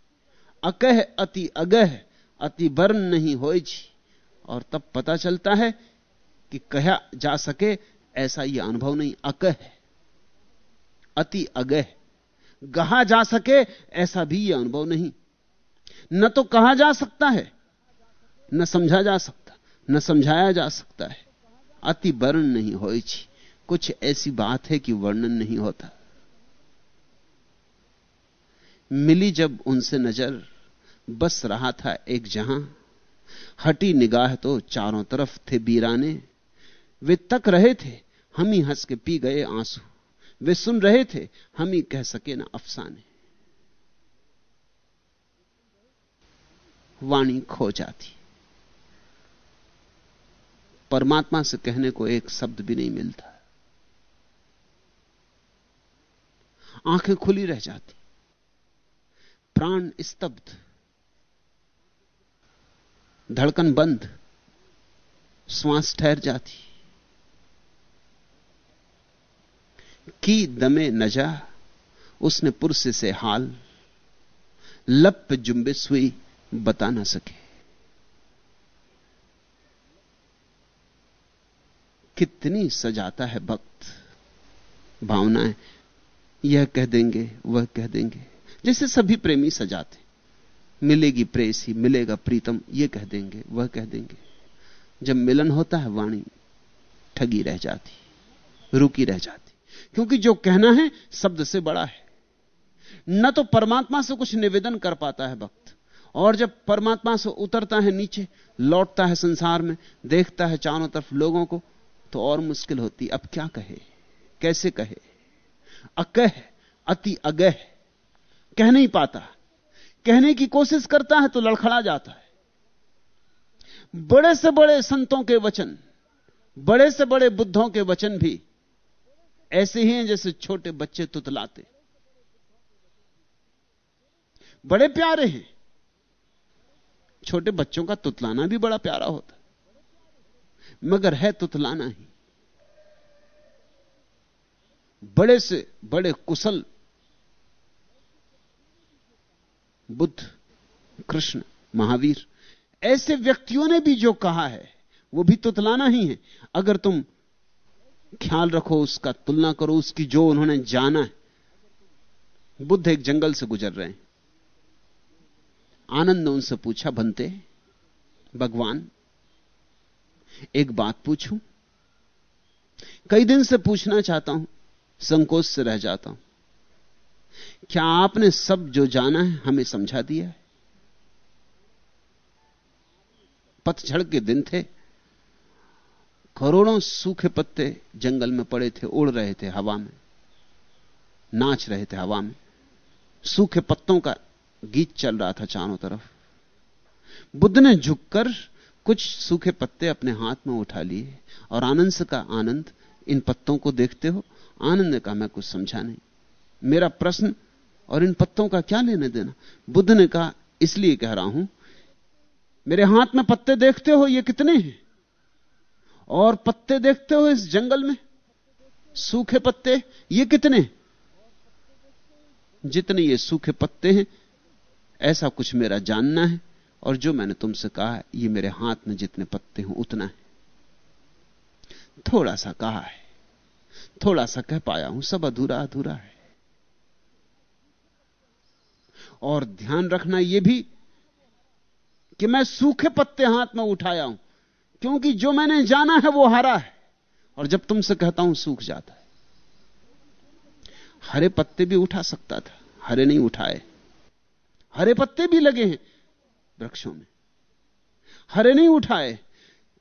अकह अति अगह, अति वर्ण नहीं हो जी। और तब पता चलता है कि कहा जा सके, ऐसा यह अनुभव नहीं। अकह, अति अगह। कहा जा सके, ऐसा भी यह अनुभव नहीं। न तो कहा जा सकता है, न समझा जा सकता, न समझाया जा सकता है। अति वर्ण नहीं हो कुछ ऐसी बात है कि वर्णन नहीं होता। मिली जब उनसे नज़र, बस रहा था एक जहाँ। हटी निगाह तो चारों तरफ़ थे बीराने वे तक रहे थे, हम ही हंस के पी गए आँसू। वे सुन रहे थे, हम ही कह सके ना अफसाने। वाणी खो जाती। परमात्मा से कहने को एक शब्द भी नहीं मिलता। आँखें खुली रह जाती। प्राण स्तब्ध। धड़कन बंद। श्वास ठहर जाती। की दमे नजा उसने पुरुष से हाल। लप जुम्बिस हुई बता ना सके। कितनी सजाता है भक्त। भावनाएँ यह कह देंगे, वह कह देंगे। जैसे सभी प्रेमी सजाते मिलेगी प्रेसी मिलेगा प्रीतम यह कह देंगे, वह कह देंगे। जब मिलन होता है, वाणी ठगी रह जाती, रुकी रह जाती। क्योंकि जो कहना है, शब्द से बड़ा है। न तो परमात्मा से कुछ निवेदन कर पाता है भक्त। और जब परमात्मा से उतरता है नीचे, लौटता है संसार में, देखता है चारों तरफ़ लोगों को तो और मुश्किल होती। अब क्या कहे? कैसे कहे? अकह, अति अगह। कह नहीं पाता। कहने की कोशिश करता है तो लड़खड़ा जाता है। बड़े से बड़े संतों के वचन, बड़े से बड़े बुद्धों के वचन भी ऐसे ही हैं जैसे छोटे बच्चे तुतलाते। बड़े प्यारे हैं। छोटे बच्चों का तुतलाना भी बड़ा प्यारा होता मगर है तुतलाना ही। बड़े से बड़े कुशल बुद्ध, कृष्ण, महावीर, ऐसे व्यक्तियों ने भी जो कहा है, वो भी तुतलाना ही है। अगर तुम ख्याल रखो, उसका तुलना करो, उसकी जो उन्होंने जाना है। बुद्ध एक जंगल से गुजर रहे हैं। आनंद ने उनसे पूछा, बनते भगवान एक बात पूछूँ? कई दिन से पूछना चाहता हूँ, संकोच से रह जाता हूँ। क्या आपने सब जो जाना है हमें समझा दिया है? पतझड़ के दिन थे, करोड़ों सूखे पत्ते जंगल में पड़े थे, उड़ रहे थे हवा में, नाच रहे थे हवा में। सूखे पत्तों का गीत चल रहा था चारों तरफ़। बुद्ध ने झुककर कुछ सूखे पत्ते अपने हाथ में उठा लिए और आनंद से का आनंद, इन पत्तों को देखते हो? आनंद ने कहा, मैं कुछ समझा नहीं। मेरा प्रश्न, और इन पत्तों का क्या लेने देना? बुद्ध ने कहा, इसलिए कह रहा हूँ, मेरे हाथ में पत्ते देखते हो, ये कितने हैं? और पत्ते देखते हो इस जंगल में? सूखे पत्ते, ये कितने? जितने ये सूखे पत्ते हैं, ऐसा कुछ मेरा जानना है। और जो मैंने तुमसे कहा ये मेरे हाथ में जितने पत्ते हो, उतना है। थोड़ा सा कहा है, थोड़ा सा कह पाया हूँ, सब अधूरा अधूरा है। और ध्यान रखना यह भी कि मैं सूखे पत्ते हाथ में उठाया हूँ, क्योंकि जो मैंने जाना है, वो हरा है। और जब तुमसे कहता हूँ, सूख जाता है। हरे पत्ते भी उठा सकता था, हरे नहीं उठाए। हरे पत्ते भी लगे हैं वृक्षों में। हरे नहीं उठाए,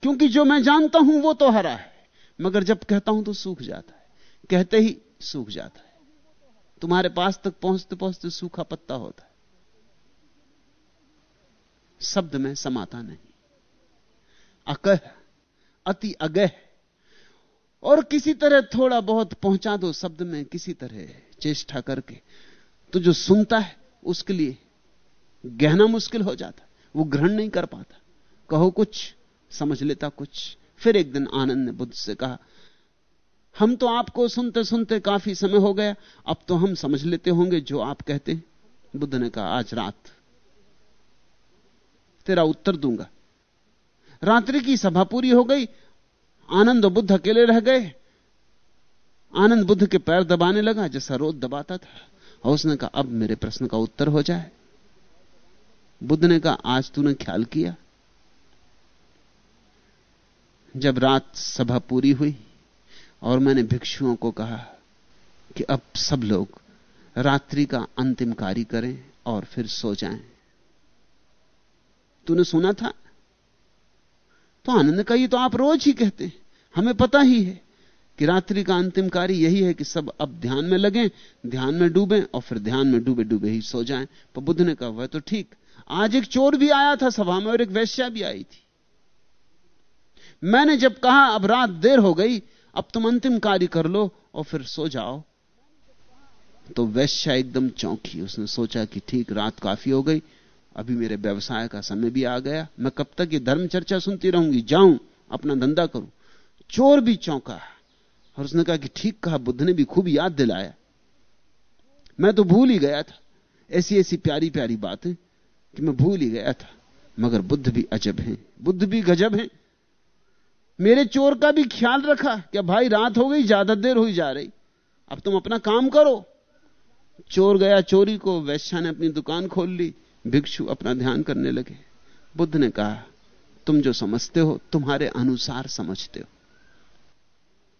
क्योंकि जो मैं जानता हूँ वो तो हरा है। मगर जब कहता हूँ तो सूख जाता है। कहते ही सूख जाता है। तुम्हारे पास तक पहुँचते पहुँचते सूखा पत्ता होता है। शब्द में समाता नहीं। अकह, अति अगह। और किसी तरह थोड़ा बहुत पहुँचा दो शब्द में किसी तरह चेष्टा करके। तो जो सुनता है, उसके लिए गहना मुश्किल हो जाता वो ग्रहण नहीं कर पाता। कहो कुछ, समझ लेता कुछ। फिर एक दिन आनंद ने बुद्ध से कहा, हम तो आपको सुनते सुनते काफ़ी समय हो गया, अब तो हम समझ लेते होंगे जो आप कहते बुद्ध ने कहा, आज रात तेरा उत्तर दूँगा। रात्रि की सभा पूरी हो गई, आनंद बुद्ध अकेले रह गए। आनंद बुद्ध के पैर दबाने लगा, जैसा रोज दबाता था। और उसने कहा, अब मेरे प्रश्न का उत्तर हो जाए। बुद्ध ने कहा, आज तूने ख्याल किया? जब रात सभा पूरी हुई और मैंने भिक्षुओं को कहा कि अब सब लोग रात्रि का अंतिम कार्य करें और फिर सो जाएँ। तूने सुना था? तो आनंद का ये तो आप रोज ही कहते हैं। हमें पता ही है कि रात्रि का अंतिम कार्य यही है कि सब अब ध्यान में लगें, ध्यान में डूबे और फिर ध्यान में डूबे डूबे ही सो जाएँ। पर बुद्ध ने कहा, वह तो ठीक आज एक चोर भी आया था सभा में और एक वैश्या भी आई थी। मैंने जब कहा, अब रात देर हो गई, अब तुम अंतिम कार्य कर लो और फिर सो जाओ। तो वैश्या एकदम चौंकी। उसने सोचा कि ठीक, रात काफ़ी हो गई, अभी मेरे व्यवसाय का समय भी आ गया, मैं कब तक ये धर्म चर्चा सुनती रहूँगी? जाऊँ, अपना धंधा करूँ। चोर भी चौंका और उसने कहा कि ठीक कहा, बुद्ध ने भी खूब याद दिलाया। मैं तो भूल ही गया था। ऐसी ऐसी प्यारी प्यारी बातें कि मैं भूल ही गया था, मगर बुद्ध भी अजब हैं। बुद्ध भी गजब हैं। मेरे चोर का भी ख्याल रखा क्या भाई रात हो गई, ज़्यादा देर हुई जा रही। अब तुम अपना काम करो। चोर गया चोरी को, वैश्या ने अपनी दुकान खोल ली, भिक्षु अपना ध्यान करने लगे। बुद्ध ने कहा, तुम जो समझते हो, तुम्हारे अनुसार समझते हो।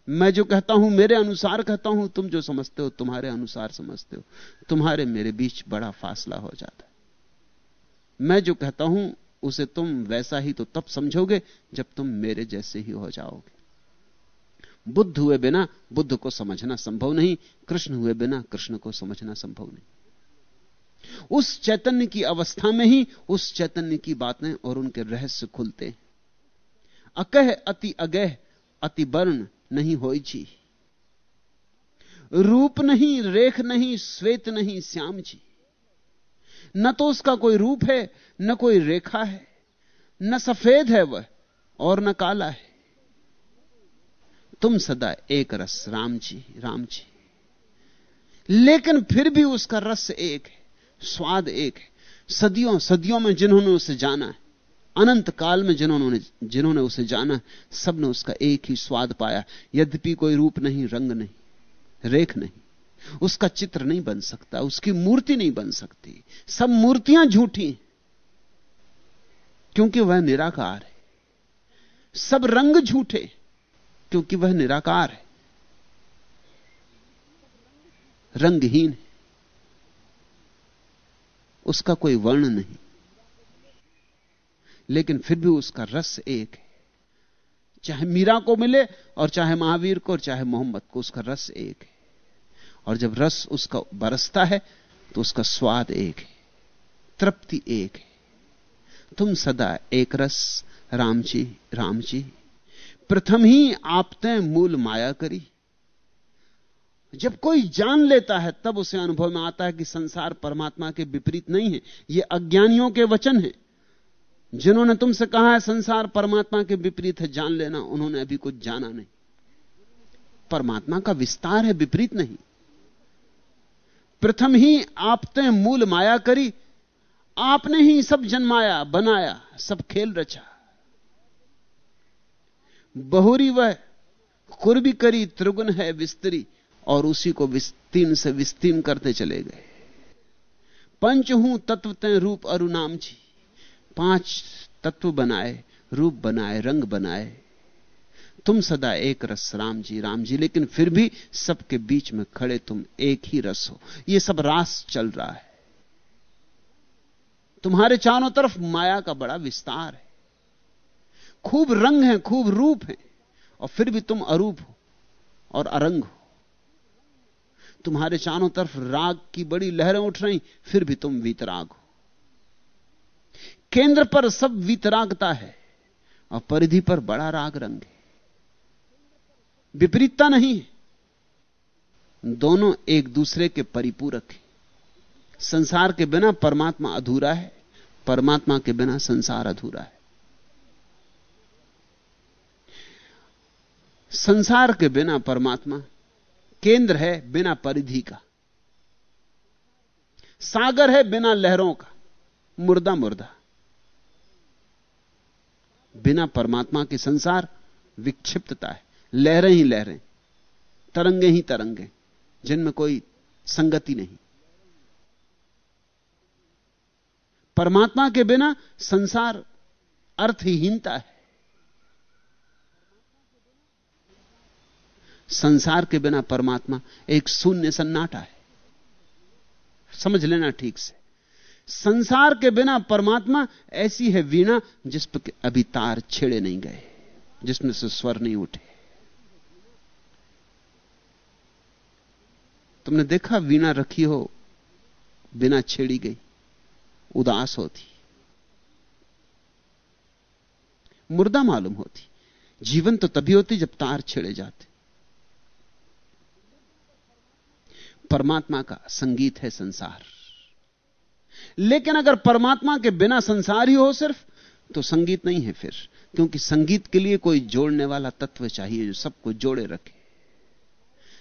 मैं जो कहता हूँ, मेरे अनुसार कहता हूँ, तुम जो समझते हो, तुम्हारे अनुसार समझते हो। तुम्हारे मेरे बीच बड़ा फासला हो जाता है। मैं जो कहता हूँ, उसे तुम वैसा ही तो तब समझोगे जब तुम मेरे जैसे ही हो जाओगे। बुद्ध हुए बिना बुद्ध को समझना संभव नहीं, कृष्ण हुए बिना कृष्ण को समझना संभव नहीं। उस चैतन्य की अवस्था में ही उस चैतन्य की बातें और उनके रहस्य खुलते अकह अति अगह अति वर्ण नहीं हो जी। रूप नहीं, रेख नहीं, श्वेत नहीं, श्याम जी। न तो उसका कोई रूप है, न कोई रेखा है, न सफ़ेद है वह, और न काला है। तुम सदा एक रस, राम जी राम जी। लेकिन फिर भी उसका रस एक है, स्वाद एक है। सदियों सदियों में जिन्होंने उसे जाना है, अनंत काल में जिन्होंने जिन्होंने उसे जाना सबने उसका एक ही स्वाद पाया। यद्यपि कोई रूप नहीं, रंग नहीं, रेख नहीं। उसका चित्र नहीं बन सकता, उसकी मूर्ति नहीं बन सकती। सब मूर्तियाँ झूठी क्योंकि वह निराकार है। सब रंग झूठे, क्योंकि वह निराकार है। रंगहीन है। उसका कोई वर्ण नहीं। लेकिन फिर भी उसका रस एक है। चाहे मीरा को मिले और चाहे महावीर को और चाहे मोहम्मद को, उसका रस एक है। और जब रस उसका बरसता है तो उसका स्वाद एक है, तृप्ति एक है। तुम सदा एक रस राम जी राम जी प्रथम ही आपते मूल माया करी। जब कोई जान लेता है, तब उसे अनुभव में आता है कि संसार परमात्मा के विपरीत नहीं है यह अज्ञानियों के वचन है। जिन्होंने तुमसे कहा है, संसार परमात्मा के विपरीत है, जान लेना, उन्होंने अभी कुछ जाना नहीं। परमात्मा का विस्तार है, विपरीत नहीं। प्रथम ही आपते मूल माया करी, आपने ही सब जन्माया, बनाया, सब खेल रचा। बहुरी वह कुर्बी करी, त्रिगुण है विस्तरी, और उसी को विस्तीर्ण से विस्तीर्ण करते चले गए। पंच हूँ तत्व तय रूप अरुणाम जी, पाँच तत्व बनाए, रूप बनाए, रंग बनाए। तुम सदा एक रस राम जी राम जी लेकिन फिर भी सबके बीच में खड़े तुम एक ही रस हो। यह सब रास चल रहा है। तुम्हारे चारों तरफ़ माया का बड़ा विस्तार है। खूब रंग है, खूब रूप है, और फिर भी तुम अरूप हो और अरंग हो। तुम्हारे चारों तरफ़ राग की बड़ी लहरें उठ रही, फिर भी तुम वीतराग हो। केंद्र पर सब वीतरागता है, और परिधि पर बड़ा राग रंग है। विपरीतता नहीं है। दोनों एक दूसरे के परिपूरक हैं। संसार के बिना परमात्मा अधूरा है, परमात्मा के बिना संसार अधूरा है। संसार के बिना परमात्मा केंद्र है बिना परिधि का। सागर है बिना लहरों का, मुर्दा मुर्दा। बिना परमात्मा के संसार विक्षिप्तता है। लहरें ही लहरें, तरंगे ही तरंगे, जिनमें कोई संगति नहीं। परमात्मा के बिना संसार अर्थहीनता है। संसार के बिना परमात्मा एक शून्य सन्नाटा है। समझ लेना ठीक से। संसार के बिना परमात्मा ऐसी है वीणा जिस पर अभी तार छेड़े नहीं गए, जिसमें से स्वर नहीं उठे। तुमने देखा वीणा रखी हो, बिना छेड़ी गई, उदास होती। मुर्दा मालूम होती, जीवन तो तभी होती जब तार छेड़े जाते। परमात्मा का संगीत है संसार। लेकिन अगर परमात्मा के बिना संसार ही हो सिर्फ़ तो संगीत नहीं है फिर, क्योंकि संगीत के लिए कोई जोड़ने वाला तत्व चाहिए जो सबको जोड़े रखे।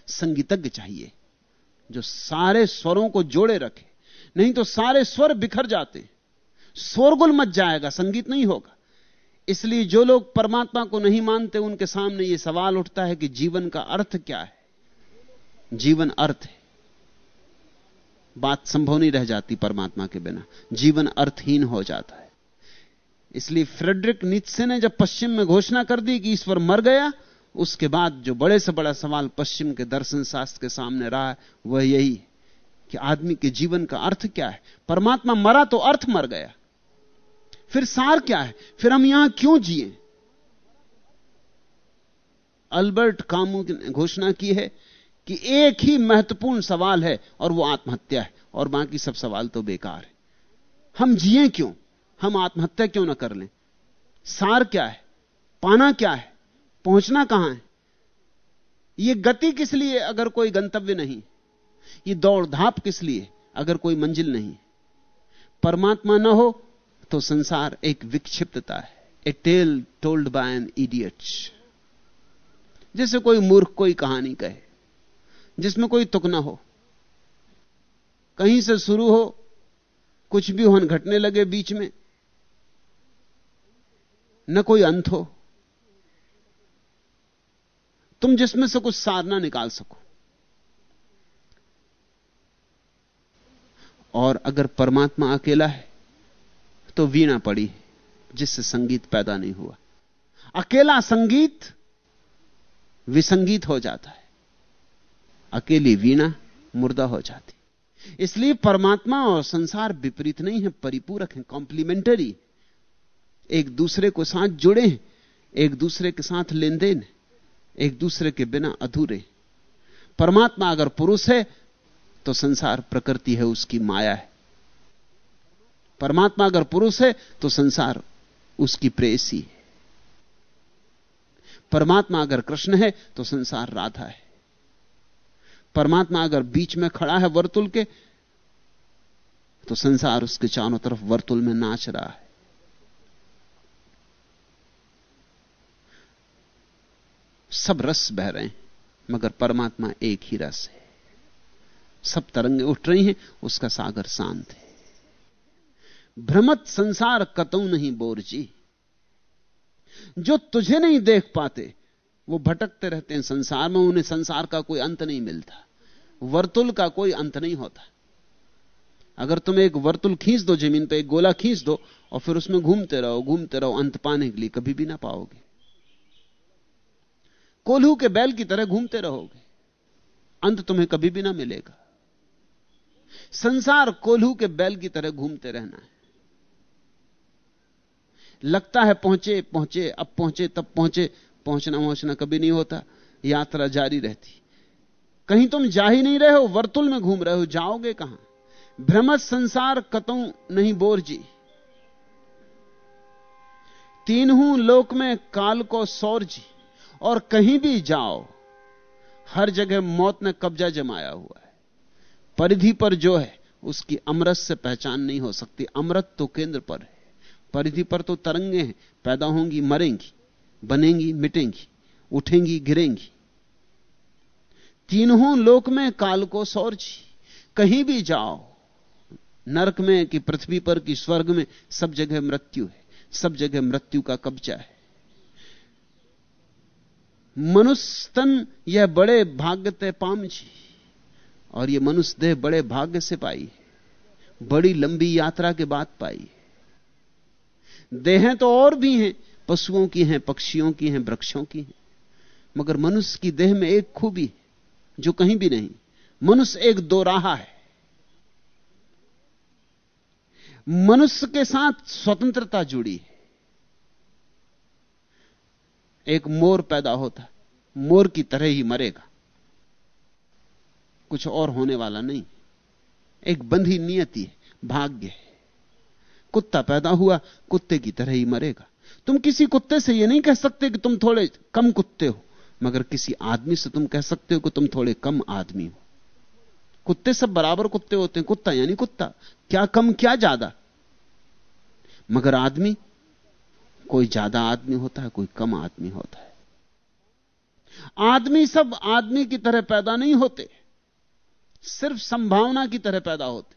संगीतज्ञ चाहिए। जो सारे स्वरों को जोड़े रखे। नहीं तो सारे स्वर बिखर जाते। शोरगुल मच जाएगा, संगीत नहीं होगा। इसलिए जो लोग परमात्मा को नहीं मानते, उनके सामने यह सवाल उठता है कि जीवन का अर्थ क्या है? जीवन अर्थ है। बात संभव नहीं रह जाती परमात्मा के बिना। जीवन अर्थहीन हो जाता है। इसलिए फ्रेडरिक नित्से ने जब पश्चिम में घोषणा कर दी कि ईश्वर मर गया उसके बाद जो बड़े से बड़ा सवाल पश्चिम के दर्शन शास्त्र के सामने रहा है, वह यही कि आदमी के जीवन का अर्थ क्या है? परमात्मा मरा तो अर्थ मर गया। फिर सार क्या है? फिर हम यहाँ क्यों जिए? अल्बर्ट कामू ने घोषणा की है कि एक ही महत्वपूर्ण सवाल है और वो आत्महत्या है, और बाकी सब सवाल तो बेकार है। हम जिए क्यों? हम आत्महत्या क्यों ना कर लें? सार क्या है? पाना क्या है? पहुँचना कहाँ है? यह गति किस लिए अगर कोई गंतव्य नहीं? ये दौड़ धाप किस लिए अगर कोई मंजिल नहीं? परमात्मा ना हो तो संसार एक विक्षिप्तता है। A tale told by an idiot जैसे कोई मूर्ख कोई कहानी कहे, जिसमें कोई तुक ना हो। कहीं से शुरू हो, कुछ भी होन घटने लगे बीच में, न कोई अंत हो। तुम जिसमें से कुछ सार ना निकाल सको। और अगर परमात्मा अकेला है तो वीणा पड़ी है, जिससे संगीत पैदा नहीं हुआ। अकेला संगीत विसंगीत हो जाता है। अकेली वीणा मुर्दा हो जाती इसलिए परमात्मा और संसार विपरीत नहीं है, परिपूरक है कॉम्प्लीमेंटरी एक दूसरे को साथ जुड़े हैं, एक दूसरे के साथ लेन देन एक दूसरे के बिना अधूरे। परमात्मा अगर पुरुष है तो संसार प्रकृति है, उसकी माया है। परमात्मा अगर पुरुष है तो संसार उसकी प्रेसी है। परमात्मा अगर कृष्ण है तो संसार राधा है। परमात्मा अगर बीच में खड़ा है वर्तुल के तो संसार उसके चारों तरफ़ वर्तुल में नाच रहा है। सब रस बह रहे हैं, मगर परमात्मा एक ही रस है। सब तरंगे उठ रही हैं, उसका सागर शांत है। भ्रमत संसार कतऊ नहीं बोर जी जो तुझे नहीं देख पाते, वो भटकते रहते हैं संसार में, उन्हें संसार का कोई अंत नहीं मिलता। वर्तुल का कोई अंत नहीं होता। अगर तुम एक वर्तुल खींच दो ज़मीन पर एक गोला खींच दो, और फिर उसमें घूमते रहो घूमते रहो, अंत पाने के लिए कभी भी ना पाओगे। कोल्हू के बैल की तरह घूमते रहोगे। अंत तुम्हें कभी भी ना मिलेगा। संसार कोल्हू के बैल की तरह घूमते रहना है। लगता है पहुँचे पहुँचे, अब पहुँचे, तब पहुँचे, पहुँचना पहुँचना कभी नहीं होता, यात्रा जारी रहती। कहीं तुम जा ही नहीं रहे हो, वर्तुल में घूम रहे हो, जाओगे कहाँ? भ्रमत संसार कतों नहीं बोर जी। तीन हूँ लोक में काल को सौर जी। और कहीं भी जाओ, हर जगह मौत ने कब्जा जमाया हुआ है। परिधि पर जो है, उसकी अमृत से पहचान नहीं हो सकती। अमृत तो केंद्र पर है। परिधि पर तो तरंगे हैं, पैदा होंगी, मरेंगी, बनेंगी, मिटेंगी, उठेंगी, गिरेंगी। तीनों लोक में काल को सौरजी कहीं भी जाओ, नरक में कि पृथ्वी पर कि स्वर्ग में, सब जगह मृत्यु है। सब जगह मृत्यु का कब्जा है। मनुष्य तन यह बड़े भाग्य तय पाम जी। और यह मनुष्य देह बड़े भाग्य से पाई बड़ी लंबी यात्रा के बाद पाई देहें तो और भी हैं, पशुओं की हैं, पक्षियों की हैं, वृक्षों की हैं। मगर मनुष्य की देह में एक खूबी जो कहीं भी नहीं। मनुष्य एक दो राहा है। मनुष्य के साथ स्वतंत्रता जुड़ी है। एक मोर पैदा होता, मोर की तरह ही मरेगा। कुछ और होने वाला नहीं। एक बंधी नियति है, भाग्य है। कुत्ता पैदा हुआ, कुत्ते की तरह ही मरेगा। तुम किसी कुत्ते से यह नहीं कह सकते कि तुम थोड़े कम कुत्ते हो, मगर किसी आदमी से तुम कह सकते हो कि तुम थोड़े कम आदमी हो। कुत्ते सब बराबर कुत्ते होते हैं, कुत्ता यानी कुत्ता। क्या कम, क्या ज़्यादा? मगर आदमी कोई ज़्यादा आदमी होता है, कोई कम आदमी होता है। आदमी सब आदमी की तरह पैदा नहीं होते, सिर्फ़ संभावना की तरह पैदा होते।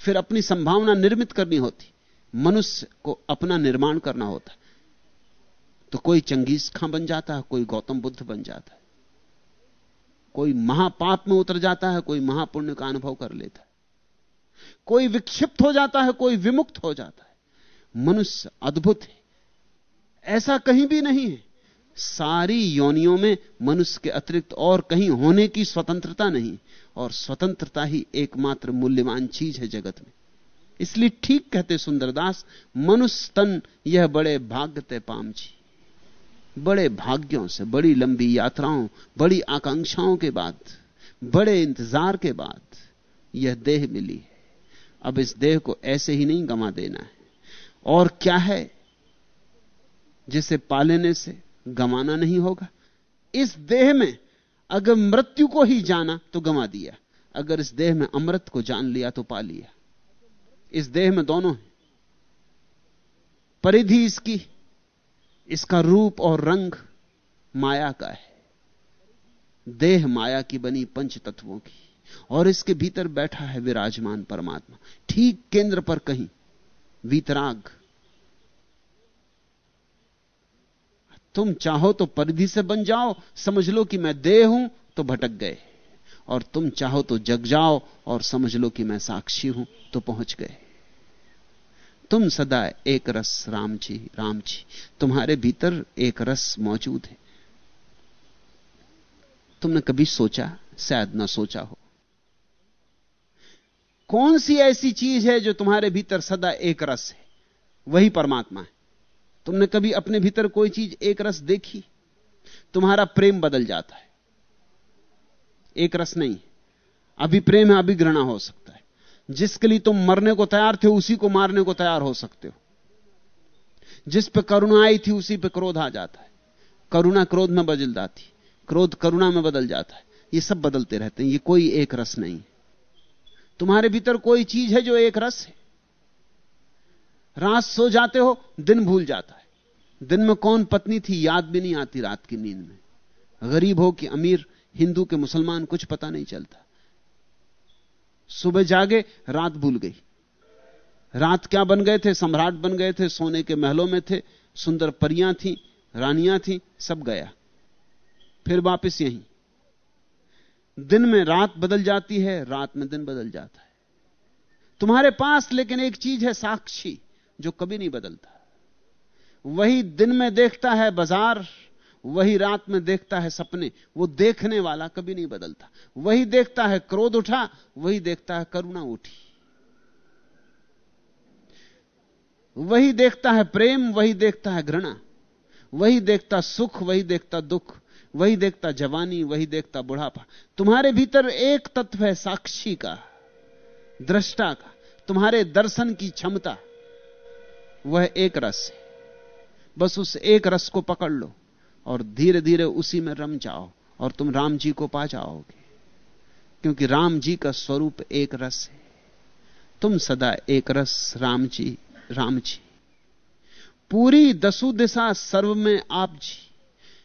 फिर अपनी संभावना निर्मित करनी होती, मनुष्य को अपना निर्माण करना होता। तो कोई चंगेज खां बन जाता है, कोई गौतम बुद्ध बन जाता है। कोई महापाप में उतर जाता है, कोई महापुण्य का अनुभव कर लेता है। कोई विक्षिप्त हो जाता है, कोई विमुक्त हो जाता है। मनुष्य अद्भुत है। ऐसा कहीं भी नहीं है। सारी योनियों में मनुष्य के अतिरिक्त और कहीं होने की स्वतंत्रता नहीं, और स्वतंत्रता ही एकमात्र मूल्यवान चीज़ है जगत में। इसलिए ठीक कहते सुंदरदास मनुष्य तन यह बड़े भाग्य ते पाम जी बड़े भाग्यों से, बड़ी लंबी यात्राओं, बड़ी आकांक्षाओं के बाद, बड़े इंतज़ार के बाद यह देह मिली है। अब इस देह को ऐसे ही नहीं गंवा देना है। और क्या है? जिसे पा लेने से गंवाना नहीं होगा। इस देह में अगर मृत्यु को ही जाना तो गंवा दिया। अगर इस देह में अमृत को जान लिया तो पा लिया। इस देह में दोनों है। परिधि इसकी, इसका रूप और रंग माया का है। देह माया की बनी पंच तत्वों की, और इसके भीतर बैठा है विराजमान परमात्मा। ठीक केंद्र पर कहीं, वीतराग तुम चाहो तो परिधि से बन जाओ, समझ लो कि मैं देह हूँ तो भटक गए। और तुम चाहो तो जग जाओ, और समझ लो कि मैं साक्षी हूँ तो पहुँच गए। तुम सदा एक रस, राम जी राम जी, तुम्हारे भीतर एक रस मौजूद है। तुमने कभी सोचा, शायद ना सोचा हो। कौन सी ऐसी चीज़ है जो तुम्हारे भीतर सदा एक रस है? वही परमात्मा है। तुमने कभी अपने भीतर कोई चीज़ एक रस देखी? तुम्हारा प्रेम बदल जाता है। एक रस नहीं। अभी प्रेम है, अभी घृणा हो सकता है। जिसके लिए तुम मरने को तैयार थे, उसी को मारने को तैयार हो सकते हो। जिस पे करुणा आई थी, उसी पे क्रोध आ जाता है। करुणा क्रोध में बदल जाती। क्रोध करुणा में बदल जाता है। ये सब बदलते रहते हैं। ये कोई एक रस नहीं। तुम्हारे भीतर कोई चीज़ है जो एक रस है? रात सो जाते हो, दिन भूल जाता है। दिन में कौन पत्नी थी याद भी नहीं आती रात की नींद में। गरीब हो कि अमीर, हिंदू के मुसलमान, कुछ पता नहीं चलता। सुबह जागे, रात भूल गई। रात क्या बन गए थे? सम्राट बन गए थे, सोने के महलों में थे, सुंदर परियाँ थी, रानियाँ थी, सब गया। फिर वापस यहीं। दिन में रात बदल जाती है, रात में दिन बदल जाता है। तुम्हारे पास लेकिन एक चीज़ है, साक्षी। जो कभी नहीं बदलता। वही दिन में देखता है बाज़ार, वही रात में देखता है सपने, वो देखने वाला कभी नहीं बदलता। वही देखता है क्रोध उठा, वही देखता है करुणा उठी। वही देखता है प्रेम, वही देखता है घृणा। वही देखता सुख, वही देखता दुख। वही देखता जवानी, वही देखता बुढ़ापा। तुम्हारे भीतर एक तत्व है साक्षी का, दृष्टा का। तुम्हारे दर्शन की क्षमता। वह एक रस है। बस उस एक रस को पकड़ लो और धीरे धीरे उसी में रम जाओ और तुम राम जी को पा जाओगे। क्योंकि राम जी का स्वरूप एक रस है। तुम सदा एक रस, राम जी राम जी। पूरी दसों दिशा सर्व में आप जी।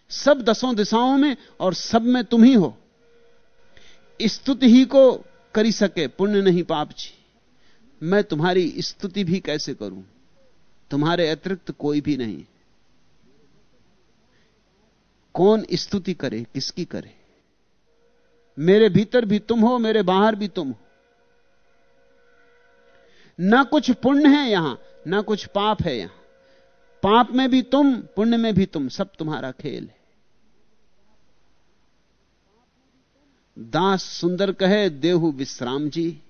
सब दसों दिशाओं में और सब में तुम ही हो। स्तुति ही को करी सके पुण्य नहीं पाप जी। मैं तुम्हारी स्तुति भी कैसे करूँ? तुम्हारे अतिरिक्त कोई भी नहीं। कौन स्तुति करे, किसकी करे? मेरे भीतर भी तुम हो, मेरे बाहर भी तुम हो। ना कुछ पुण्य है यहाँ, ना कुछ पाप है यहाँ। पाप में भी तुम, पुण्य में भी तुम, सब तुम्हारा खेल है। दास सुंदर कहे, देहु विश्राम जी,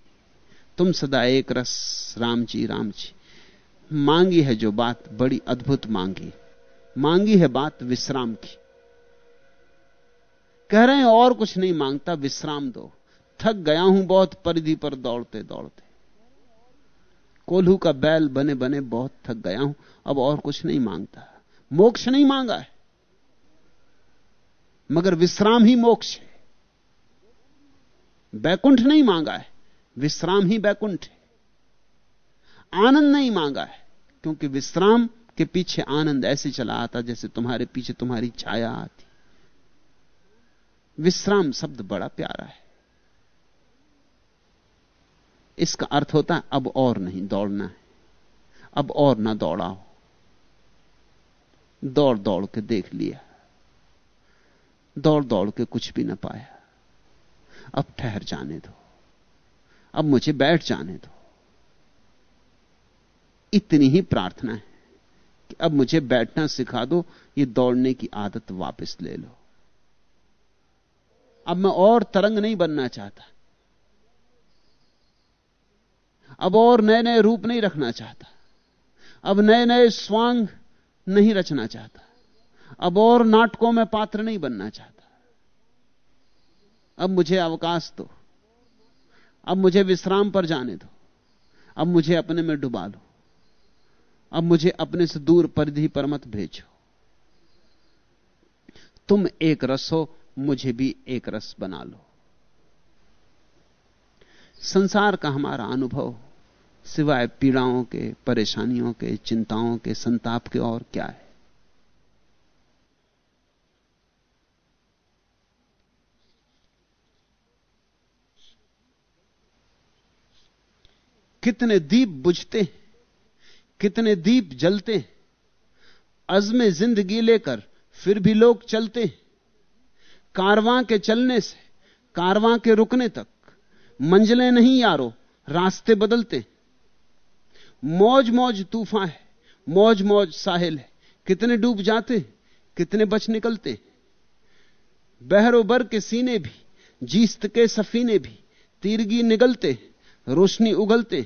तुम सदा एक रस, राम जी राम जी। मांगी है जो बात, बड़ी अद्भुत मांगी। मांगी है बात विश्राम की। कह रहे हैं, और कुछ नहीं माँगता, विश्राम दो। थक गया हूँ बहुत, परिधि पर दौड़ते दौड़ते। कोल्हू का बैल बने बने बहुत थक गया हूँ, अब और कुछ नहीं माँगता। मोक्ष नहीं मांगा है। मगर विश्राम ही मोक्ष है। बैकुंठ नहीं मांगा है। विश्राम ही बैकुंठ है। आनंद नहीं मांगा है। क्योंकि विश्राम के पीछे आनंद ऐसे चला आता जैसे तुम्हारे पीछे तुम्हारी छाया आती। विश्राम शब्द बड़ा प्यारा है। इसका अर्थ होता है, अब और नहीं, दौड़ना है। अब और ना दौड़ाओ। दौड़ दौड़ के देख लिया। दौड़ दौड़ के कुछ भी ना पाया। अब ठहर जाने दो। अब मुझे बैठ जाने दो। इतनी ही प्रार्थना है कि अब मुझे बैठना सिखा दो, ये दौड़ने की आदत वापस ले लो। अब मैं और तरंग नहीं बनना चाहता। अब और नए नए रूप नहीं रखना चाहता। अब नए नए स्वांग नहीं रचना चाहता। अब और नाटकों में पात्र नहीं बनना चाहता। अब मुझे अवकाश दो। अब मुझे विश्राम पर जाने दो। अब मुझे अपने में डुबा लो। अब मुझे अपने से दूर परिधि पर मत भेजो। तुम एक रस हो, मुझे भी एक रस बना लो। संसार का हमारा अनुभव सिवाय पीड़ाओं के, परेशानियों के, चिंताओं के, संताप के और क्या है? कितने दीप बुझते कितने दीप जलते अजमे ज़िंदगी लेकर फिर भी लोग चलते हैं। कारवां के चलने से, कारवां के रुकने तक, मंजिलें नहीं यारो, रास्ते बदलते मौज मौज तूफ़ान है मौज मौज साहिल है। कितने डूब जाते कितने बच निकलते बहरोबर के सीने भी, जीस्त के सफीने भी, तीरगी निगलते रोशनी उगलते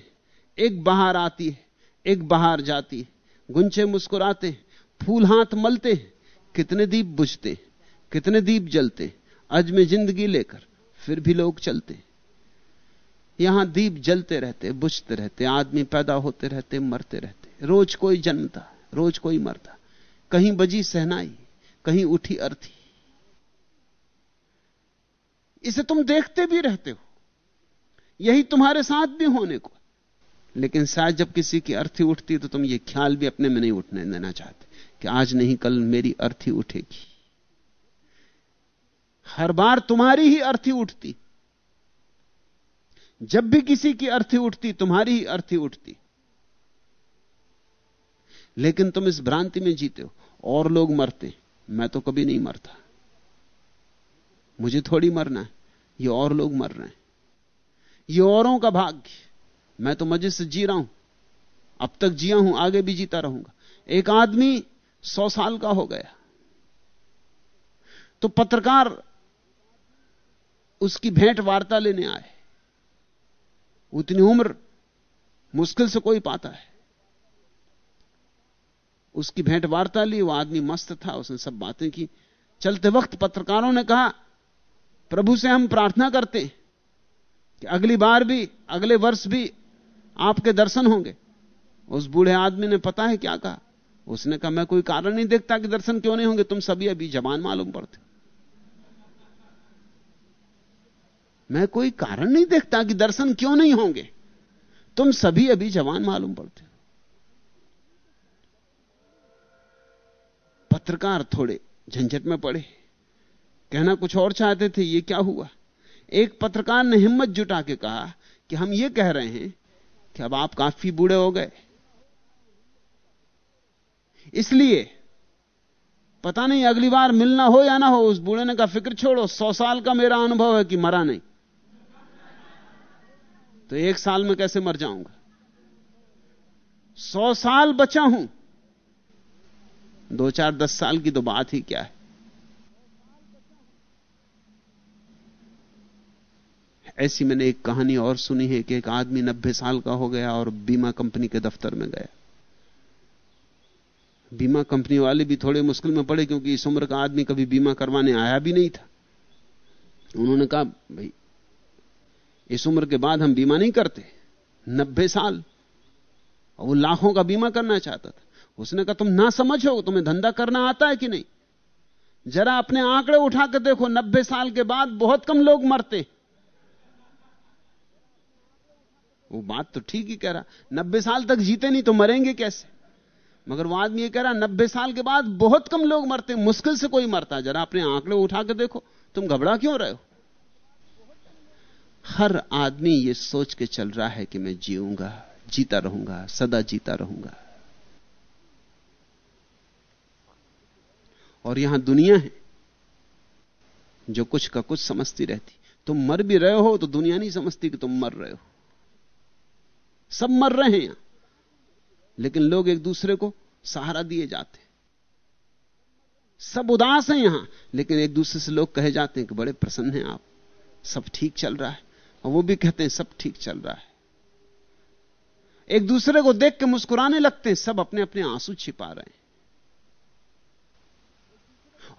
एक बहार आती है एक बहार जाती गुंचे मुस्कुराते फूल हाथ मलते कितने दीप बुझते कितने दीप जलते अज में ज़िंदगी लेकर फिर भी लोग चलते यहाँ दीप जलते रहते बुझते रहते आदमी पैदा होते रहते मरते रहते रोज कोई जन्मता, रोज कोई मरता। कहीं बजी सहनाई, कहीं उठी अर्थी। इसे तुम देखते भी रहते हो। यही तुम्हारे साथ भी होने को। लेकिन शायद जब किसी की अर्थी उठती तो तुम ये ख्याल भी अपने में नहीं उठने देना चाहते कि आज नहीं, कल मेरी अर्थी उठेगी। हर बार तुम्हारी ही अर्थी उठती। जब भी किसी की अर्थी उठती, तुम्हारी ही अर्थी उठती। लेकिन तुम इस भ्रांति में जीते हो। और लोग मरते मैं तो कभी नहीं मरता। मुझे थोड़ी मरना है। ये और लोग मर रहे हैं। ये औरों का भाग्य। मैं तो मज़े से जी रहा हूँ। अब तक जिया हूँ, आगे भी जीता रहूँगा। एक आदमी सौ साल का हो गया। तो पत्रकार उसकी भेंट वार्ता लेने आए। उतनी उम्र मुश्किल से कोई पाता है। उसकी भेंट वार्ता ली, वो आदमी मस्त था, उसने सब बातें की। चलते वक्त पत्रकारों ने कहा, प्रभु से हम प्रार्थना करते हैं कि अगली बार भी, अगले वर्ष भी आपके दर्शन होंगे। उस बूढ़े आदमी ने पता है क्या कहा? उसने कहा, मैं कोई कारण नहीं देखता कि दर्शन क्यों नहीं होंगे? तुम सभी अभी जवान मालूम पड़ते मैं कोई कारण नहीं देखता कि दर्शन क्यों नहीं होंगे? तुम सभी अभी जवान मालूम पड़ते पत्रकार थोड़े झंझट में पड़े। कहना, कुछ और चाहते थे, ये क्या हुआ? एक पत्रकार ने हिम्मत जुटा के कहा कि हम ये कह रहे हैं कि अब आप काफ़ी बूढ़े हो गए। इसलिए पता नहीं अगली बार मिलना हो या ना हो, उस बूढ़े ने कहा, फ़िक्र छोड़ो, सौ साल का मेरा अनुभव है कि मरा नहीं। तो एक साल में कैसे मर जाऊँगा? सौ साल बचा हूँ। दो चार दस साल की तो बात ही क्या है? ऐसी मैंने एक कहानी और सुनी है कि एक आदमी नब्बे साल का हो गया और बीमा कंपनी के दफ्तर में गया। बीमा कंपनी वाले भी थोड़े मुश्किल में पड़े क्योंकि इस उम्र का आदमी कभी बीमा करवाने आया भी नहीं था। उन्होंने कहा, भाई, इस उम्र के बाद हम बीमा नहीं करते। नब्बे साल। और वो लाखों का बीमा करना चाहता था। उसने कहा, तुम ना समझो, तुम्हें धंधा करना आता है कि नहीं? जरा अपने आंकड़े उठा कर देखो, नब्बे साल के बाद बहुत कम लोग मरते वो बात तो ठीक ही कह रहा, नब्बे साल तक जीते नहीं तो मरेंगे कैसे? मगर वो आदमी ये कह रहा, नब्बे साल के बाद बहुत कम लोग मरते मुश्किल से कोई मरता, जरा अपने आंकड़े उठा कर देखो, तुम घबरा क्यों रहे हो? हर आदमी ये सोच के चल रहा है कि मैं जीऊँगा, जीता रहूँगा, सदा जीता रहूँगा। और यहाँ दुनिया है, जो कुछ का कुछ समझती रहती। तुम मर भी रहे हो तो दुनिया नहीं समझती कि तुम मर रहे हो। सब मर रहे हैं। लेकिन लोग एक दूसरे को सहारा दिए जाते सब उदास हैं यहाँ, लेकिन एक दूसरे से लोग कहे जाते हैं कि बड़े प्रसन्न हैं आप। सब ठीक चल रहा है। और वो भी कहते हैं, सब ठीक चल रहा है। एक दूसरे को देख के मुस्कुराने लगते हैं, सब अपने अपने आँसू छिपा रहे हैं।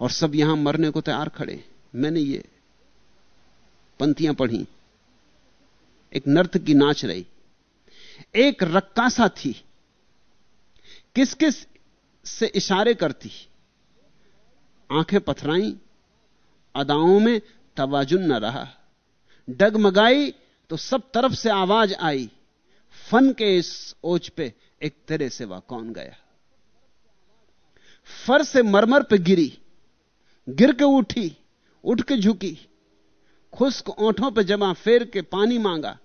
और सब यहाँ मरने को तैयार खड़े मैंने ये पंक्तियाँ पढ़ी। एक नर्त की नाच रही। एक रक्कासा थी। किस किस से इशारे करती? आँखें पथराई, अदाओं में तवाजुन न रहा। डगमगाई तो सब तरफ़ से आवाज़ आई। फन के इस ओच पे एक तेरे सिवा कौन गया? फर से मरमर पे गिरी, गिर के उठी, उठ के झुकी। खुश्क ओंठों पे जमा फेर के पानी मांगा।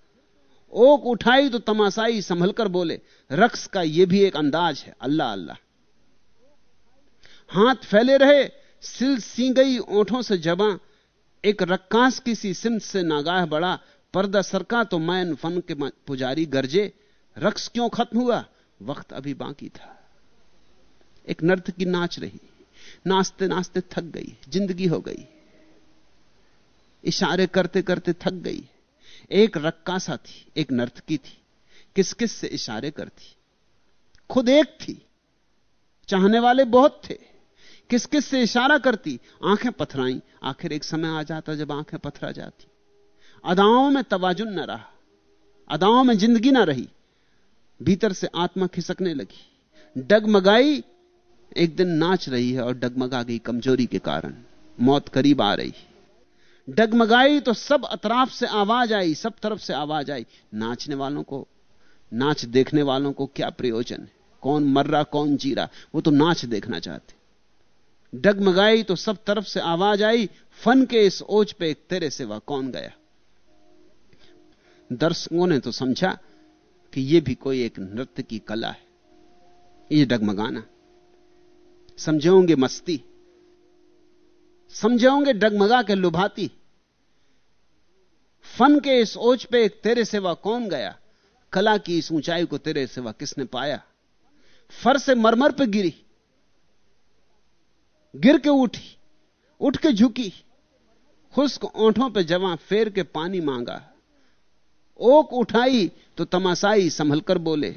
ओक उठाई तो तमाशाई संभलकर बोले, रक्स का यह भी एक अंदाज है, अल्लाह अल्लाह। हाथ फैले रहे, सिल सी गई ओंठों से जबा, एक रक्कास किसी सिमत से नागाह बड़ा, पर्दा सरका तो मैन फन के पुजारी गरजे, रक्स क्यों खत्म हुआ? वक्त अभी बाकी था। एक नर्त की नाच रही नाचते नाचते थक गई, ज़िंदगी हो गई। इशारे करते करते थक गई एक रक्कासा थी, एक नर्तकी थी किस किस से इशारे करती। खुद एक थी, चाहने वाले बहुत थे किस किस से इशारा करती। आँखें पथराई, आखिर एक समय आ जाता जब आँखें पथरा जाती। अदाओं में तवाजुन न रहा, अदाओं में ज़िंदगी ना रही, भीतर से आत्मा खिसकने लगी। डगमगाई, एक दिन नाच रही है और डगमगा गई कमज़ोरी के कारण, मौत करीब आ रही डगमगाई तो सब अतराफ से आवाज़ आई, सब तरफ़ से आवाज़ आई। नाचने वालों को, नाच देखने वालों को क्या प्रयोजन है? कौन मर रहा, कौन जी रहा? वो तो नाच देखना चाहते। डगमगाई तो सब तरफ़ से आवाज़ आई, फन के इस ओझ पे एक तेरे सिवा कौन गया? दर्शकों ने तो समझा कि यह भी कोई एक नृत्य की कला है। ये डगमगाना। समझे होंगे मस्ती। समझे होंगे डगमगा के लुभाती। फन के इस ओझ पे एक तेरे सिवा कौन गया? कला की इस ऊंचाई को तेरे सिवा किसने पाया? फर से मरमर पे गिरी। गिर के उठी, उठ के झुकी। खुश्क ओंठों पे जवा फेर के पानी मांगा। ओक उठाई तो तमाशाई संभल कर बोले,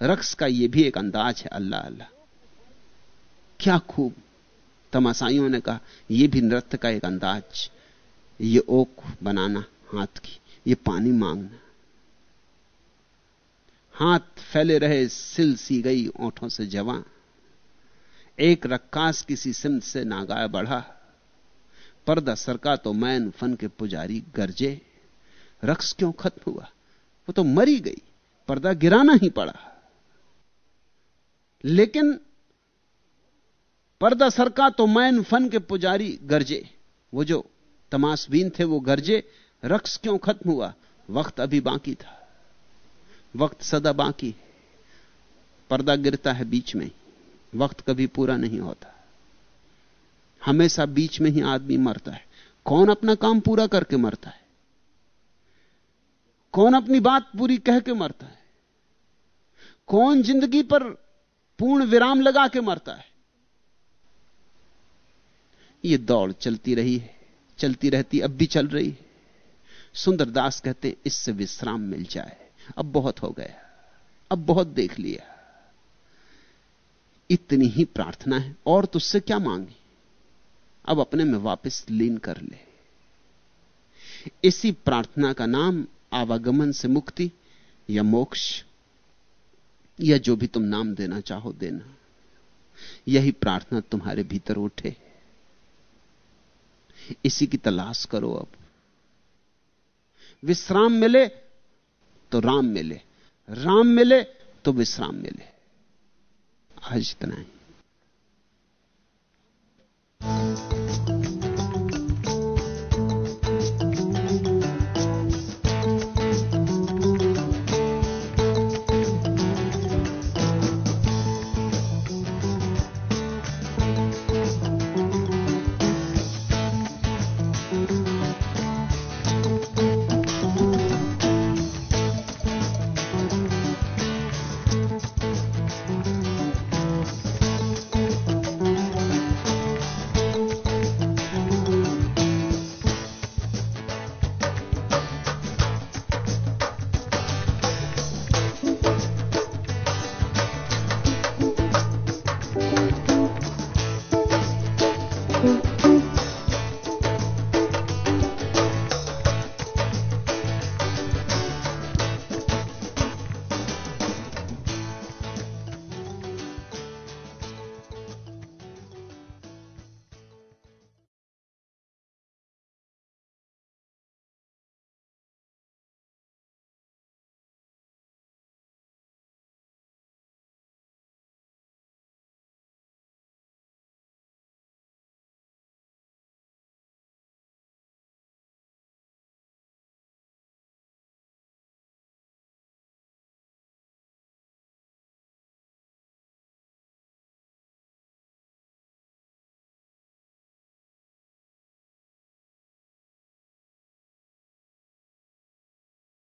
रक्स का यह भी एक अंदाज है, अल्लाह अल्लाह। क्या खूब तमाशाइयों ने कहा यह भी नृत्य का एक अंदाज, ये ओक बनाना, हाथ की, ये पानी मांगना। हाथ फैले रहे, सिल सी गई, ओंठों से जवा। एक रक्कास किसी सिमत से नागाय बढ़ा। पर्दा सरका तो मैन फन के पुजारी गरजे। रक्स क्यों खत्म हुआ? वो तो मरी गई, पर्दा गिराना ही पड़ा। लेकिन पर्दा सरका तो मैन फन के पुजारी गरजे। वो जो तमाशबीन थे, वो गरजे। रक्स क्यों खत्म हुआ? वक्त अभी बाकी था। वक्त सदा बाकी पर्दा गिरता है बीच में। वक्त कभी पूरा नहीं होता। हमेशा बीच में ही आदमी मरता है। कौन अपना काम पूरा करके मरता है? कौन अपनी बात पूरी कह के मरता है? कौन ज़िंदगी पर पूर्ण विराम लगा के मरता है? यह दौड़ चलती रही है, चलती रहती, अब भी चल रही है। सुंदरदास कहते, इससे विश्राम मिल जाए। अब बहुत हो गया, अब बहुत देख लिया। इतनी ही प्रार्थना है, और तुझसे क्या मांगे? अब अपने में वापस लीन कर ले। इसी प्रार्थना का नाम आवागमन से मुक्ति या मोक्ष, या जो भी तुम नाम देना चाहो देना। यही प्रार्थना तुम्हारे भीतर उठे। इसी की तलाश करो अब। विश्राम मिले तो राम मिले। राम मिले तो विश्राम मिले। आज इतना ही।